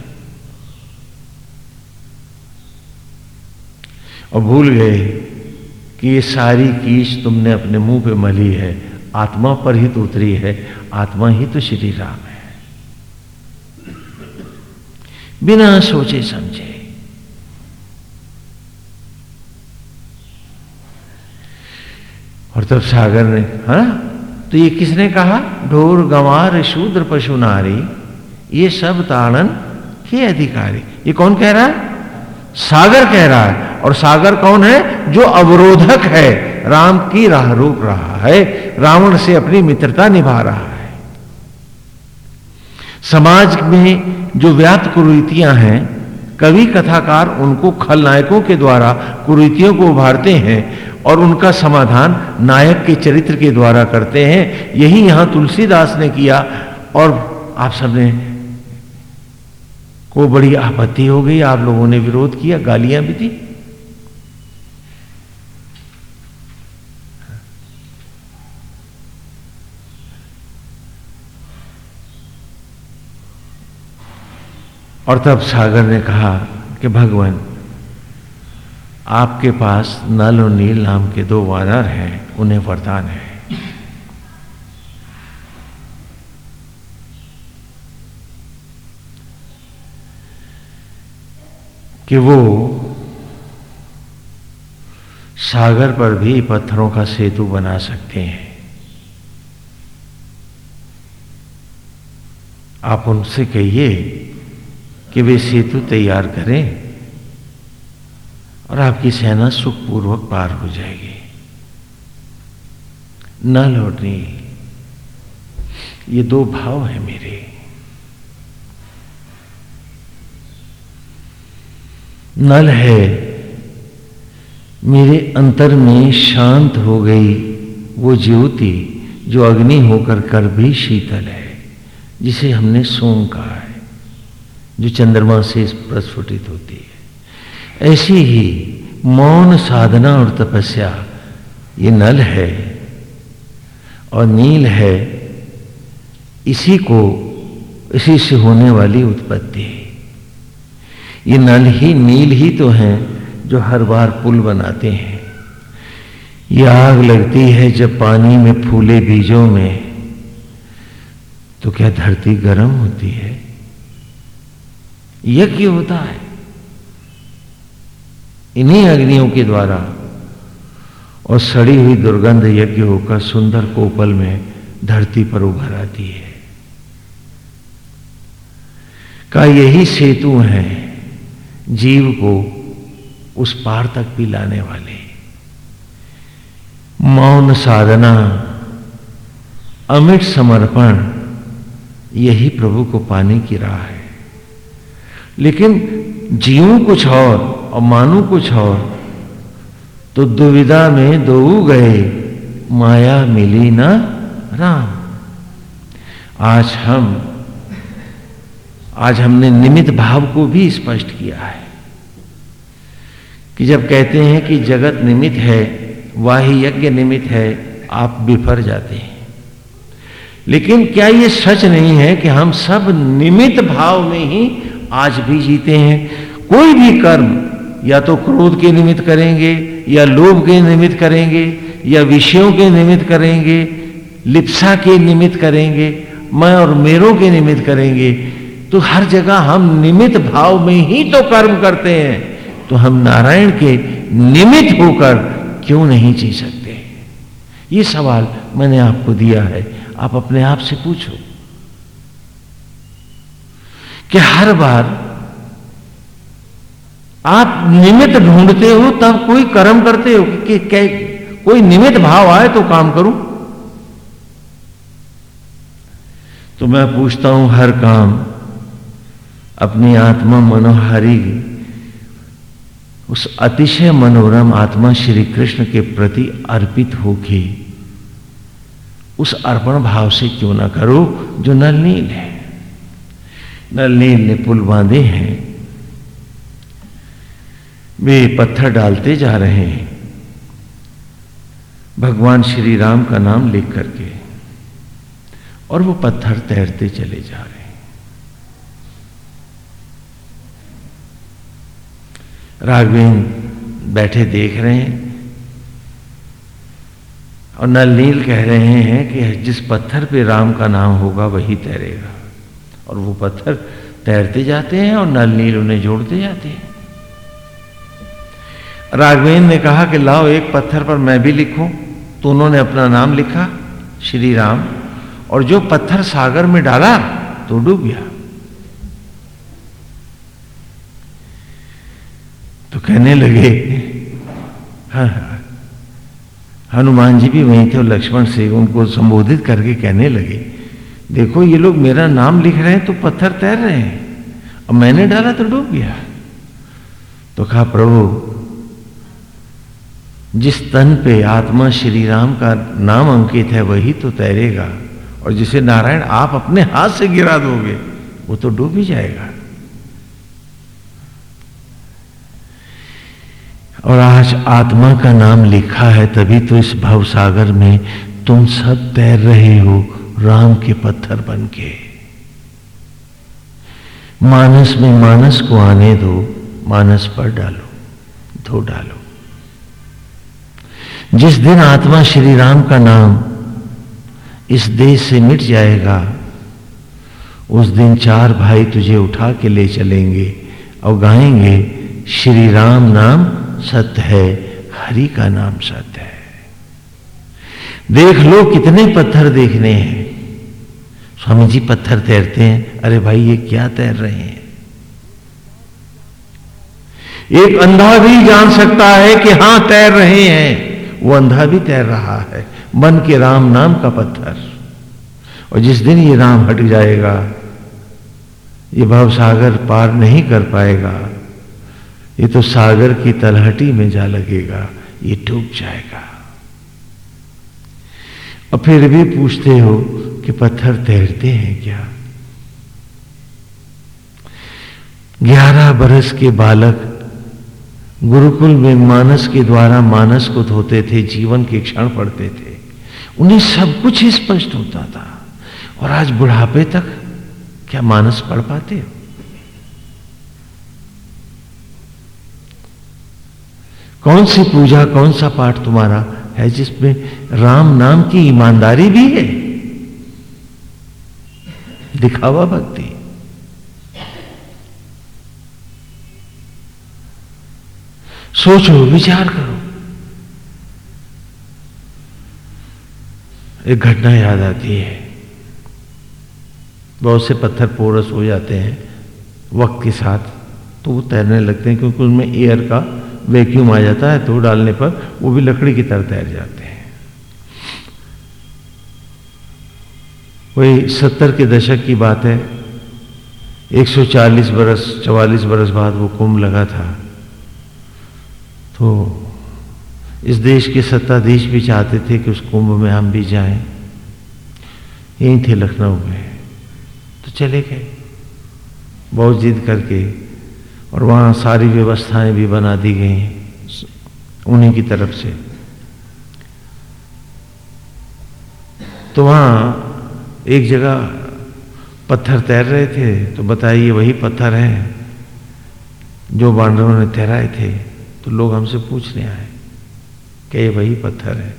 और भूल गए कि ये सारी कीच तुमने अपने मुँह पे मली है, आत्मा पर ही तो उतरी है, आत्मा ही तो श्री राम है। बिना सोचे समझे। और तब सागर ने, हा? तो ये किसने कहा? ढोर, गंवार, शूद्र, पशु, नारी, ये सब ताड़न के अधिकारी। ये कौन कह रहा है? सागर कह रहा है। और सागर कौन है? जो अवरोधक है। राम की राह रोक रहा है। रावण से अपनी मित्रता निभा रहा है। समाज में जो व्याप्त कुरीतियाँ हैं, कवि, कथाकार उनको खलनायकों के द्वारा कुरीतियों को उभारते हैं। और उनका समाधान नायक के चरित्र के द्वारा करते हैं। यही यहाँ तुलसीदास ने किया और आप सबने को बड़ी आपत्ति हो गई। आप लोगों ने विरोध किया, गालियाँ भी दी। और तब सागर ने कहा कि भगवान आपके पास नल और नील नाम के दो वानर हैं, उन्हें वरदान है। कि वो सागर पर भी पत्थरों का सेतु बना सकते हैं। आप उनसे कहिए कि वे सेतु तैयार करें। और आपकी सेना सुखपूर्वक पार हो जाएगी। न लौटनी, ये दो भाव है मेरे। नल है, मेरे अंतर में शांत हो गई वो ज्योति, जो अग्नि होकर कर भी शीतल है, जिसे हमने सोम कहा है, जो चंद्रमा से प्रस्फुटित होती है। ऐसी ही मौन साधना और तपस्या, ये नल है और नील है, इसी को, इसी से होने वाली उत्पत्ति। ये नल ही, नील ही तो हैं जो हर बार पुल बनाते हैं। ये आग लगती है जब पानी में फूले बीजों में तो क्या धरती गर्म होती है? यज्ञ होता है। इन्हीं अग्नियों के द्वारा। और सड़ी हुई दुर्गंध यज्ञ होकर सुंदर कोपल में धरती पर उभर आती है। का यही सेतु है जीव को उस पार तक भी लाने वाले। मौन साधना, अमिट समर्पण, यही प्रभु को पाने की राह है। लेकिन जीव कुछ और और मानू कुछ और? तो दुविधा में दो गए, माया मिली ना राम। आज हम, आज हमने निमित भाव को भी स्पष्ट किया है, कि जब कहते हैं कि जगत निमित है, वाही यज्ञ निमित है, आप बिफर जाते हैं। लेकिन क्या यह सच नहीं है कि हम सब निमित भाव में ही आज भी जीते हैं? कोई भी कर्म या तो क्रोध के निमित्त करेंगे, या लोभ के निमित्त करेंगे, या विषयों के निमित्त करेंगे, लिप्सा के निमित्त करेंगे, मैं और मेरों के निमित्त करेंगे तो हर जगह हम निमित्त भाव में ही तो कर्म करते हैं। तो हम नारायण के निमित्त होकर क्यों नहीं जी सकते? ये सवाल मैंने आपको दिया है। आप अपने आप से पूछो कि हर बार आप निमित्त ढूंढते हो तब कोई कर्म करते हो कि, कि कोई निमित्त भाव आए तो काम करूँ? तो मैं पूछता हूँ हर काम अपनी आत्मा मनोहारी उस अतिशय मनोरम आत्मा श्री कृष्ण के प्रति अर्पित होके उस अर्पण भाव से क्यों ना करो जो नलनील है? नलनील ने पुल बांधे हैं। वे पत्थर डालते जा रहे हैं। भगवान श्री राम का नाम लिख करके और वो पत्थर तैरते चले जा रहे हैं। राघवेन बैठे देख रहे हैं और नल नील कह रहे हैं कि जिस पत्थर पे राम का नाम होगा वही तैरेगा। और वो पत्थर तैरते जाते हैं और नल नील उन्हें जोड़ते जाते हैं। राघवेन ने कहा कि लाओ एक पत्थर पर मैं भी लिखूं। तो उन्होंने अपना नाम लिखा श्री राम और जो पत्थर सागर में डाला तो डूब गया। तो कहने लगे हाँ, हाँ हनुमान जी भी वहीं थे और लक्ष्मण से उनको संबोधित करके कहने लगे देखो ये लोग मेरा नाम लिख रहे हैं तो पत्थर तैर रहे हैं और मैंने डाला तो डूब गया। तो कहा प्रभु जिस तन पे आत्मा श्री राम का नाम अंकित है, वही तो तैरेगा। और जिसे नारायण आप अपने हाथ से गिरा दोगे, वो तो डूब ही जाएगा। और आज आत्मा का नाम लिखा है, तभी तो इस भव सागर में तुम सब तैर रहे हो, राम के पत्थर बन के मानस में मानस को आने दो, मानस पर डालो, धो डालो। जिस दिन आत्मा श्री राम का नाम इस देश से मिट जाएगा, उस दिन चार भाई तुझे उठा के ले चलेंगे और गाएँगे श्री राम नाम सत्य है, हरि का नाम सत्य है। देख लो कितने पत्थर देखने हैं। स्वामी जी पत्थर तैरते हैं, अरे भाई ये क्या तैर रहे हैं? एक अंधा भी जान सकता है कि हाँ तैर रहे हैं। वो अंधा भी तैर रहा है मन के राम नाम का पत्थर। और जिस दिन ये राम हट जाएगा, ये भव सागर पार नहीं कर पाएगा, ये तो सागर की तलहटी में जा लगेगा, ये डूब जाएगा। और फिर भी पूछते हो कि पत्थर तैरते हैं क्या? ग्यारह बरस के बालक गुरुकुल में मानस के द्वारा मानस को धोते थे, जीवन के क्षण पढ़ते थे। उन्हें सब कुछ स्पष्ट होता था। और आज बुढ़ापे तक क्या मानस पढ़ पाते हो? कौन सी पूजा, कौन सा पाठ तुम्हारा है जिसमें राम नाम की ईमानदारी भी है? दिखावा भक्ति। सोचो, विचार करो। एक घटना याद आती है। बहुत से पत्थर पोरस हो जाते हैं वक्त के साथ तो वो तैरने लगते हैं, क्योंकि उनमें एयर का वैक्यूम आ जाता है तो डालने पर वो भी लकड़ी की तरह तैर जाते हैं। वही सत्तर के दशक की बात है। 140 बरस 44 बरस बाद वो कुंभ लगा था। तो इस देश के सत्ताधीश भी चाहते थे कि उस कुंभ में हम भी जाएँ। यहीं थे लखनऊ में। तो चले गए। बहुत जिद करके और वहाँ सारी व्यवस्थाएँ भी बना दी गई उन्हीं की तरफ़ से। तो वहाँ एक जगह पत्थर तैर रहे थे। तो बताइए, वही पत्थर हैं जो बांडरों ने तैराए थे। तो लोग हमसे पूछने आए कि वही पत्थर है?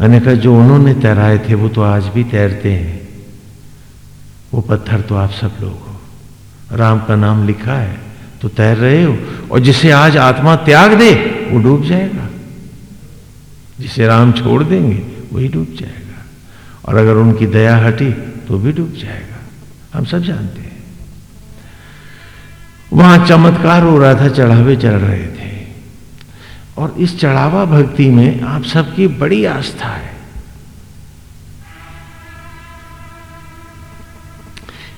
मैंने कहा, जो उन्होंने तैराए थे, वो तो आज भी तैरते हैं। वो पत्थर तो आप सब लोग हो। राम का नाम लिखा है तो तैर रहे हो, और जिसे आज आत्मा त्याग दे, वो डूब जाएगा। जिसे राम छोड़ देंगे, वही डूब जाएगा। और अगर उनकी दया हटी तो भी डूब जाएगा। हम सब जानते हैं। वहाँ चमत्कार हो रहा था, चढ़ावे चढ़ रहे थे। और इस चढ़ावा भक्ति में आप सबकी बड़ी आस्था है।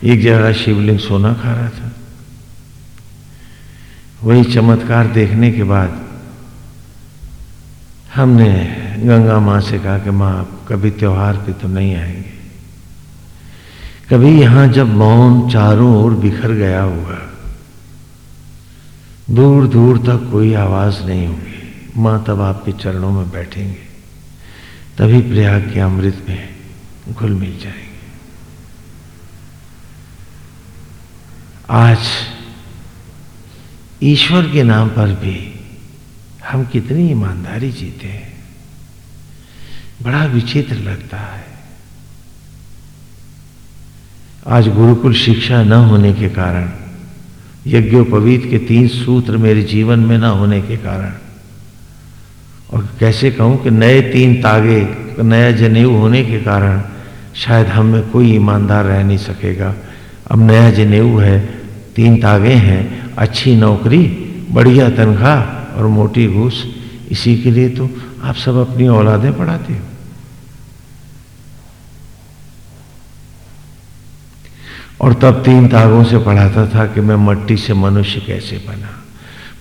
एक जगह शिवलिंग सोना खा रहा था। वही चमत्कार देखने के बाद हमने गंगा माँ से कहा कि माँ कभी त्योहार पे तो नहीं आएँगे। कभी यहाँ जब मौन चारों ओर बिखर गया होगा दूर दूर तक कोई आवाज़ नहीं होगी। माँ तब आपके चरणों में बैठेंगे। तभी प्रयाग के अमृत में घुल मिल जाएँगे। आज ईश्वर के नाम पर भी हम कितनी ईमानदारी जीते हैं। बड़ा विचित्र लगता है। आज गुरुकुल शिक्षा न होने के कारण, यज्ञोपवीत के तीन सूत्र मेरे जीवन में न होने के कारण और कैसे कहूँ कि नए तीन तागे, नया जनेऊ होने के कारण शायद हम में कोई ईमानदार रह नहीं सकेगा। अब नया जनेऊ है, तीन तागे हैं, अच्छी नौकरी, बढ़िया तनख्वाह और मोटी घूस। इसी के लिए तो आप सब अपनी औलादें पढ़ाते हो। और तब तीन तागों से पढ़ाता था कि मैं मट्टी से मनुष्य कैसे बना।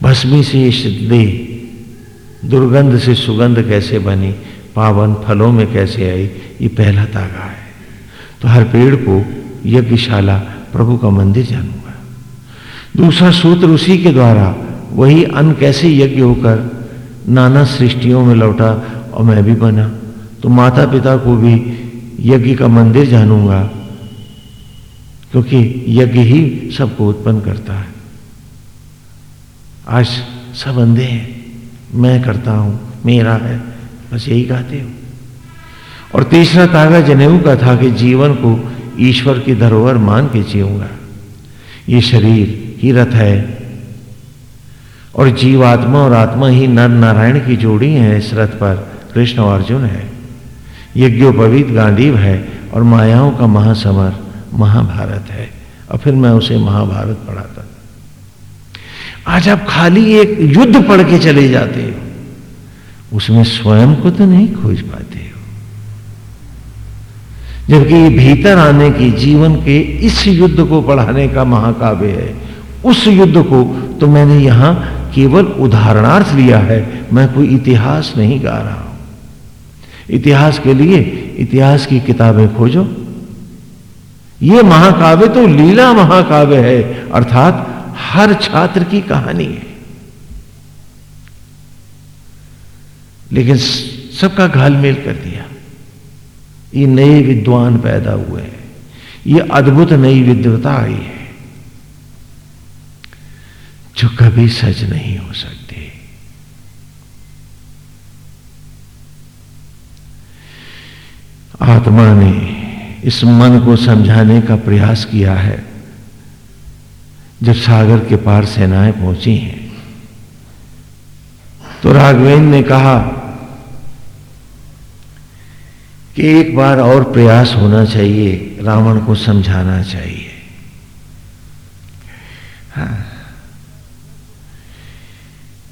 भस्मी से दे दुर्गंध से सुगंध कैसे बनी, पावन फलों में कैसे आई, ये पहला तागा है। तो हर पेड़ को यज्ञशाला प्रभु का मंदिर जानूँगा। दूसरा सूत्र उसी के द्वारा, वही अन्न कैसे यज्ञ होकर नाना सृष्टियों में लौटा और मैं भी बना। तो माता पिता को भी यज्ञ का मंदिर जानूँगा, क्योंकि यज्ञ ही सबको उत्पन्न करता है। आज सब अंधे हैं। मैं करता हूँ, मेरा है। बस यही कहते हो। और तीसरा तागा जनेऊ का था कि जीवन को ईश्वर की धरोहर मान के जीऊँगा। ये शरीर, ही रथ है। और जीवात्मा और आत्मा ही नर नारायण की जोड़ी है इस रथ पर। कृष्ण और अर्जुन है। यज्ञोपवीत गांडीव है और मायाओं का महासमर महाभारत है। और फिर मैं उसे महाभारत पढ़ाता आज आप खाली एक युद्ध पढ़ के चले जाते हो। उसमें स्वयं को तो नहीं खोज पाते हो। जबकि भीतर आने की जीवन के इस युद्ध को पढ़ाने का महाकाव्य है, उस युद्ध को तो मैंने यहाँ केवल उदाहरणार्थ लिया है, मैं कोई इतिहास नहीं गा रहा हूँ। इतिहास के लिए इतिहास की किताबें खोजो। यह महाकाव्य तो लीला महाकाव्य है, अर्थात हर छात्र की कहानी है। लेकिन सबका घालमेल कर दिया। ये नए विद्वान पैदा हुए हैं। ये अद्भुत नई विद्वता आई है। जो कभी सच नहीं हो सकते। आत्मा ने इस मन को समझाने का प्रयास किया है। जब सागर के पार सेनाएँ पहुँची हैं तो राघवेंद्र ने कहा कि एक बार और प्रयास होना चाहिए, रावण को समझाना चाहिए। हाँ।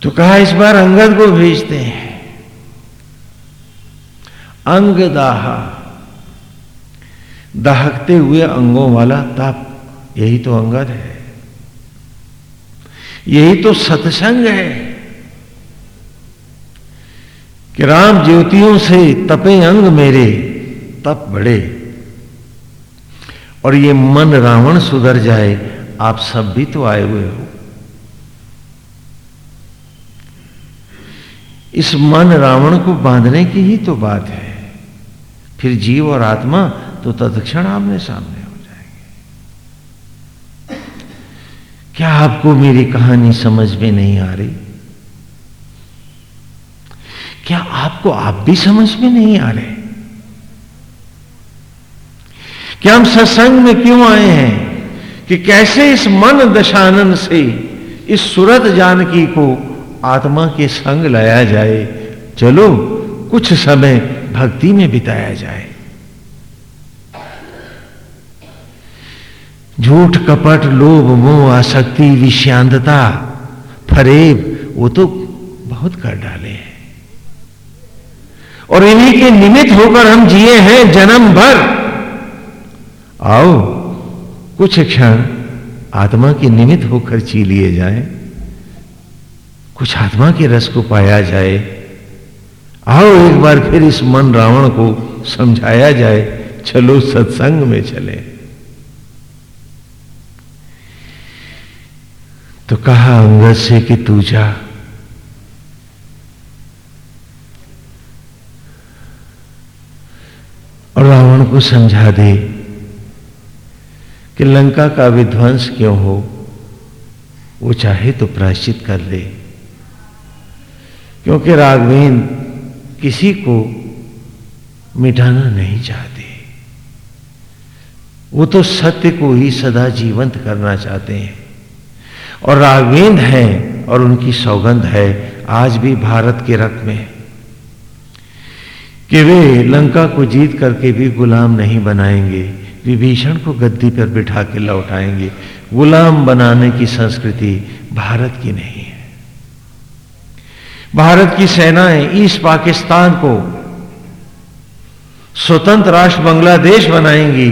तो कहा, इस बार अंगद को भेजते हैं। अंग दाहा दहकते हुए अंगों वाला ताप, यही तो अंगद है। यही तो सत्संग है कि राम ज्योतियों से तपे अंग मेरे, तप बढ़े और ये मन रावण सुधर जाए, आप सब भी तो आए हुए हो। इस मन रावण को बांधने की ही तो बात है। फिर जीव और आत्मा तो तत्क्षण आमने सामने। क्या आपको मेरी कहानी समझ में नहीं आ रही? क्या आपको आप भी समझ में नहीं आ रहे? क्या हम सत्संग में क्यों आए हैं कि कैसे इस मन दशानन से इस सूरत जानकी को आत्मा के संग लाया जाए? चलो, कुछ समय भक्ति में बिताया जाए। झूठ, कपट, लोभ, मोह, आसक्ति विषांतता फरेब, वो तो बहुत कर डाले हैं। और इन्हीं के निमित्त होकर हम जिए हैं जन्म भर। आओ, कुछ क्षण आत्मा के निमित्त होकर जी लिए जाए। कुछ आत्मा के रस को पाया जाए। आओ, एक बार फिर इस मन रावण को समझाया जाए, चलो सत्संग में चले। तो कहा अंगद से कि तू जा। और रावण को समझा दे कि लंका का विध्वंस क्यों हो, वो चाहे तो प्रायश्चित कर ले। क्योंकि राघवेन किसी को मिटाना नहीं चाहते। वो तो सत्य को ही सदा जीवंत करना चाहते हैं। और राघवेंद्र हैं और उनकी सौगंध है, आज भी भारत के रक्त में। कि वे लंका को जीत करके भी गुलाम नहीं बनाएँगे, विभीषण को गद्दी पर बिठा के लौटाएँगे। गुलाम बनाने की संस्कृति भारत की नहीं है। भारत की सेनाएँ ईस्ट पाकिस्तान को स्वतंत्र राष्ट्र बांग्लादेश बनाएँगी,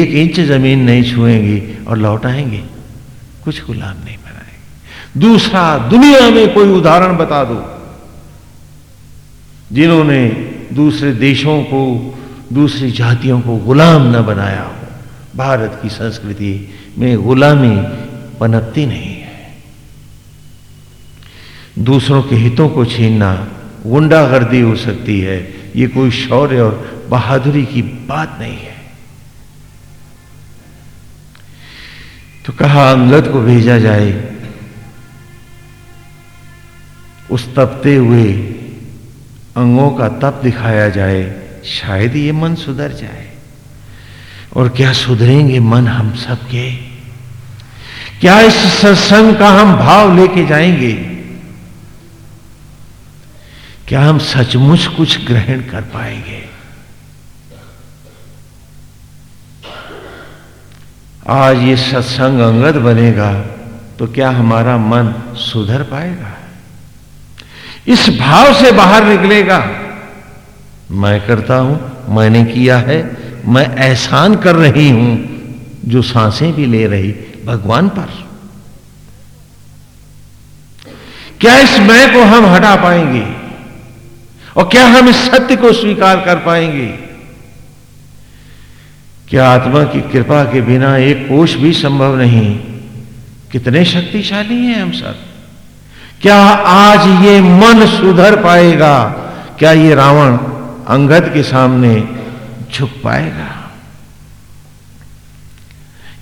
एक इंच ज़मीन नहीं छुएँगी और लौटाएँगी कुछ गुलाम नहीं बनाएँगे दूसरा, दुनिया में कोई उदाहरण बता दो, जिन्होंने दूसरे देशों को, दूसरी जातियों को गुलाम न बनाया हो। भारत की संस्कृति में गुलामी पनपती नहीं है। दूसरों के हितों को छीनना, गुंडागर्दी हो सकती है, ये कोई शौर्य और बहादुरी की बात नहीं है। तो कहा अंगद को भेजा जाए। उस तपते हुए अंगों का तप दिखाया जाए, शायद ये मन सुधर जाए। और क्या सुधरेंगे मन हम सबके? क्या इस सत्संग का हम भाव लेके जाएँगे? क्या हम सचमुच कुछ ग्रहण कर पाएँगे? आज ये सत्संग अंगद बनेगा तो क्या हमारा मन सुधर पाएगा? इस भाव से बाहर निकलेगा। मैं करता हूँ, मैंने किया है, मैं एहसान कर रही हूँ, जो साँसें भी ले रही भगवान पर। क्या इस मैं को हम हटा पाएँगे? और क्या हम इस सत्य को स्वीकार कर पाएँगे? क्या आत्मा की कृपा के बिना एक कोष भी संभव नहीं? कितने शक्तिशाली हैं हम सब। क्या आज ये मन सुधर पाएगा? क्या ये रावण अंगद के सामने झुक पाएगा?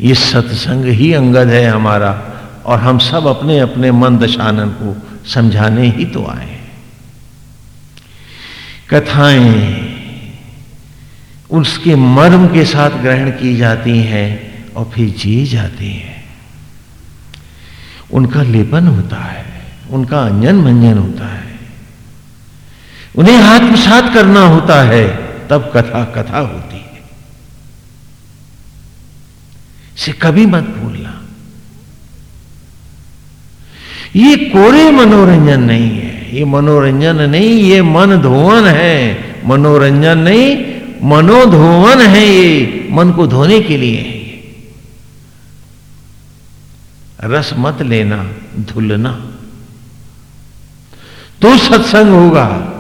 ये सत्संग ही अंगद है हमारा, और हम सब अपने अपने मन दशानन को समझाने ही तो आए कथाएँ उसके मर्म के साथ ग्रहण की जाती हैं और फिर जी जाती हैं। उनका लेपन होता है, उनका अंजन मंजन होता है। उन्हें आत्मसात करना होता है, तब कथा कथा होती है। इसे कभी मत भूलना। ये कोरे मनोरंजन नहीं है, ये मनोरंजन नहीं, ये मन धोवन है। मनोरंजन नहीं मनोधोवन है ये, मन को धोने के लिए। है ये रस मत लेना, धुलना। तो सत्संग होगा।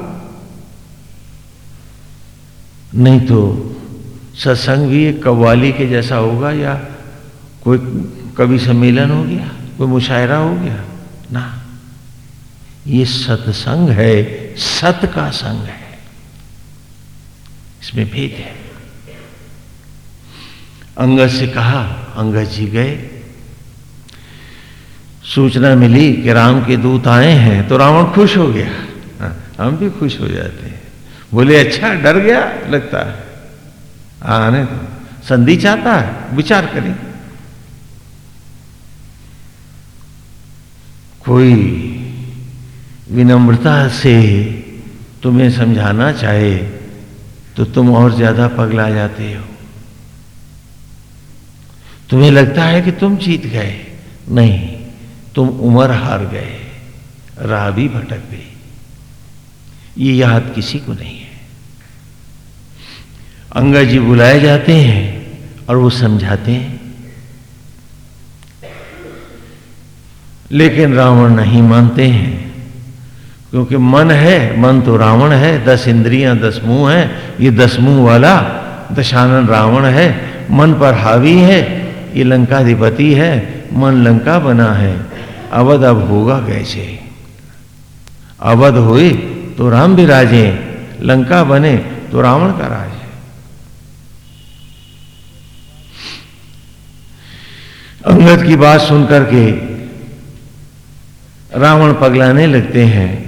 नहीं तो सत्संग भी एक कव्वाली के जैसा होगा या कोई कवि सम्मेलन हो गया, कोई मुशायरा हो गया। ना, ये सत्संग है, सत का संग है। इसमें भेद है। अंगद से कहा अंगद जी गए सूचना मिली कि राम के दूत आए हैं तो रावण खुश हो गया। हाँ, हम भी खुश हो जाते हैं। बोले अच्छा डर गया लगता है। आने तो संधि चाहता है विचार करें। कोई विनम्रता से तुम्हें समझाना चाहे तो तुम और ज़्यादा पगला जाते हो। तुम्हें लगता है कि तुम जीत गए। नहीं, तुम उम्र हार गए। राह भी भटक गई। ये याद किसी को नहीं है। अंगा जी बुलाए जाते हैं और वो समझाते हैं। लेकिन रावण नहीं मानते हैं। क्योंकि मन है, मन तो रावण है, दस इंद्रियाँ, दस मुँह है, ये दस मुँह वाला दशानन रावण है। मन पर हावी है, ये लंकाधिपति है, मन लंका बना है। अवध अब होगा कैसे? अवध हुए तो राम भी राजे, लंका बने तो रावण का राज है। अंगद की बात सुनकर के रावण पगलाने लगते हैं।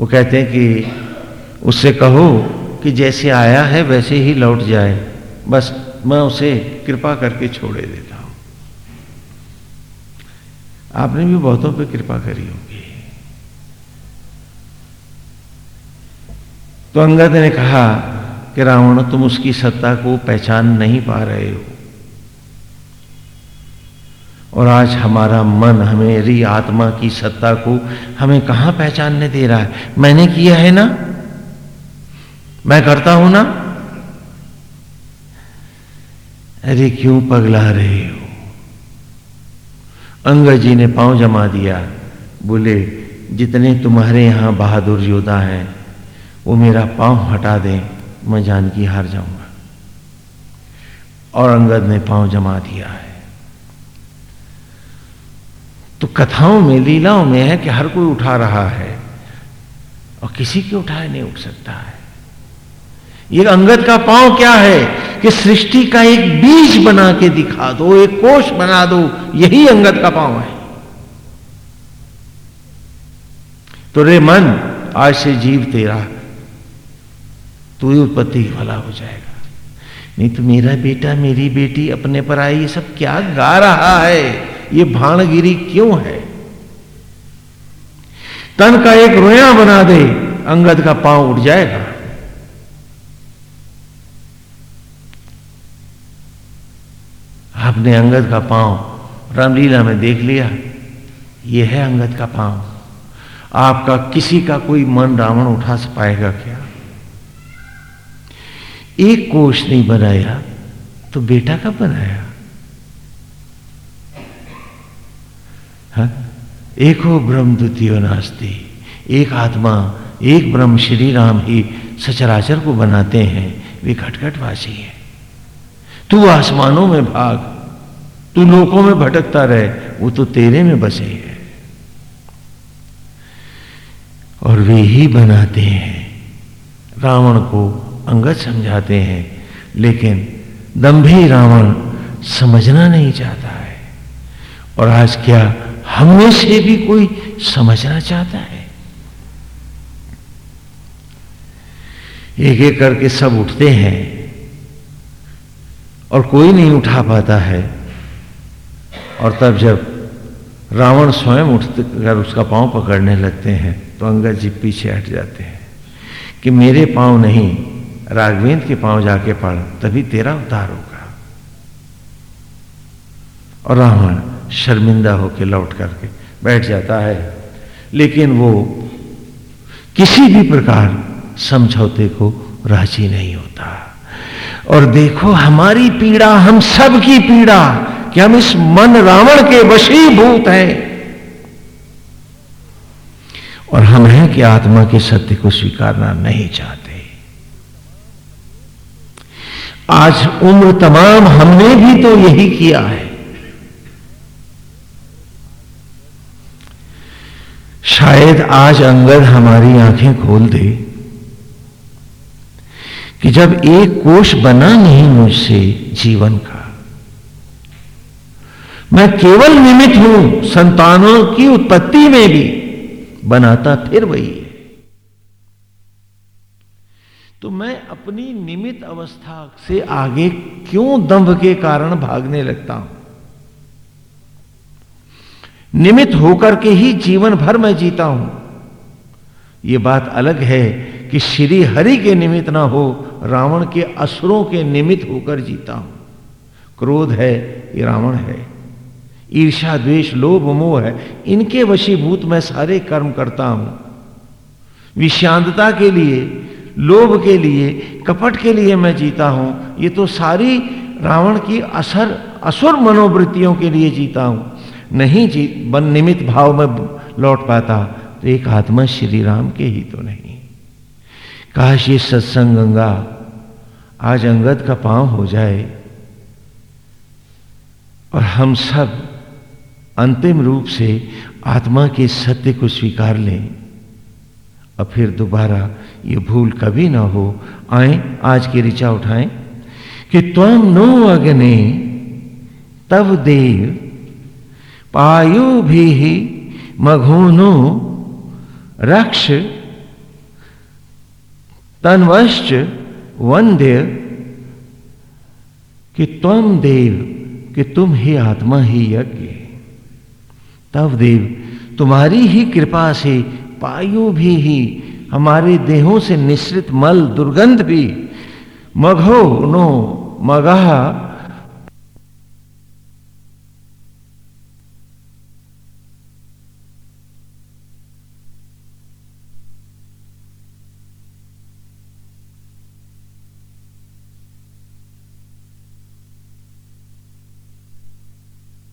वो कहते हैं कि उससे कहो कि जैसे आया है वैसे ही लौट जाए। बस मैं उसे कृपा करके छोड़े देता हूँ। आपने भी बहुतों पे कृपा करी होगी। तो अंगद ने कहा कि रावण, तुम उसकी सत्ता को पहचान नहीं पा रहे हो। और आज हमारा मन हमेरी आत्मा की सत्ता को हमें कहाँ पहचानने दे रहा है? मैंने किया है ना? मैं करता हूँ ना? अरे क्यों पगला रहे हो? अंग जी ने पाँव जमा दिया। बोले, जितने तुम्हारे यहाँ बहादुर योद्धा हैं, वो मेरा पाँव हटा दें, मैं जानकी हार जाऊँगा। और अंगद ने पाँव जमा दिया है। तो कथाओं में, लीलाओं में है कि हर कोई उठा रहा है और किसी के उठाए नहीं उठ सकता है। ये अंगद का पाँव क्या है कि सृष्टि का एक बीज बना के दिखा दो, एक कोष बना दो, यही अंगद का पाँव है। तो रे मन, आज से जीव तेरा, तू ही उत्पत्ति भला हो जाएगा। नहीं तो मेरा बेटा, मेरी बेटी अपने पर आई, ये सब क्या गा रहा है? ये भाणगिरी क्यों है? तन का एक रोया बना दे, अंगद का पाँव उठ जाएगा। आपने अंगद का पाँव, रामलीला में देख लिया यह है अंगद का पाँव। आपका किसी का कोई मन रावण उठा पाएगा क्या? एक कोष नहीं बनाया तो बेटा कब बनाया? एक हो ब्रह्म, द्वितीय नास्ती। एक आत्मा, एक ब्रह्म श्री राम ही सचराचर को बनाते हैं। वे घटघटवासी है। तू आसमानों में भाग, तू लोकों में भटकता रहे, वो तो तेरे में बसे है। और वे ही बनाते हैं। रावण को अंगत समझाते हैं, लेकिन दम्भी रावण समझना नहीं चाहता है। और आज क्या हमें से भी कोई समझना चाहता है? एक एक करके सब उठते हैं और कोई नहीं उठा पाता है। और तब जब रावण स्वयं उठकर उसका पाँव पकड़ने लगते हैं तो अंगद जी पीछे हट जाते हैं कि मेरे पाँव नहीं, राघवेंद्र के पाँव जाके पड़, तभी तेरा उद्धार होगा। और रावण शर्मिंदा होकर लौट करके बैठ जाता है। लेकिन वो किसी भी प्रकार समझौते को राज़ी नहीं होता। और देखो, हमारी पीड़ा, हम सब की पीड़ा, कि हम इस मन रावण के वशीभूत हैं। और हम हैं कि आत्मा के सत्य को स्वीकारना नहीं चाहते। आज उम्र तमाम हमने भी तो यही किया है। शायद आज अंगद हमारी आँखें खोल दे कि जब एक कोष बना नहीं मुझसे जीवन का, मैं केवल निमित हूँ, संतानों की उत्पत्ति में भी बनाता फिर वही है। तो मैं अपनी निमित अवस्था से आगे क्यों दंभ के कारण भागने लगता हूँ? निमित होकर के ही जीवन भर मैं जीता हूँ। यह बात अलग है कि श्री हरि के निमित्त ना हो, रावण के असुरों के निमित्त होकर जीता हूँ। क्रोध है, ये रावण है। ईर्षा द्वेष, लोभ, मोह है, इनके वशीभूत मैं सारे कर्म करता हूँ। विषांतता के लिए, लोभ के लिए, कपट के लिए मैं जीता हूँ। ये तो सारी रावण की असर, असुर मनोवृत्तियों के लिए जीता हूँ। नहीं जी बन निमित भाव में लौट पाता तो एक आत्मा श्री राम के ही तो नहीं। काश ये सत्संग गंगा आज अंगद का पाँव हो जाए, और हम सब अंतिम रूप से आत्मा के सत्य को स्वीकार लें, और फिर दोबारा ये भूल कभी ना हो। आए, आज की ऋचा उठाएँ, कि त्वम नो अग्नि, तव देव पायु भी मघोनो रक्ष तनवश्च वंद्य कि तुम देव, कि तुम ही आत्मा ही यज्ञ तब देव, तुम्हारी ही कृपा से पायु भी ही, हमारे देहों से निश्रित मल दुर्गंध भी, मघो नो मगाह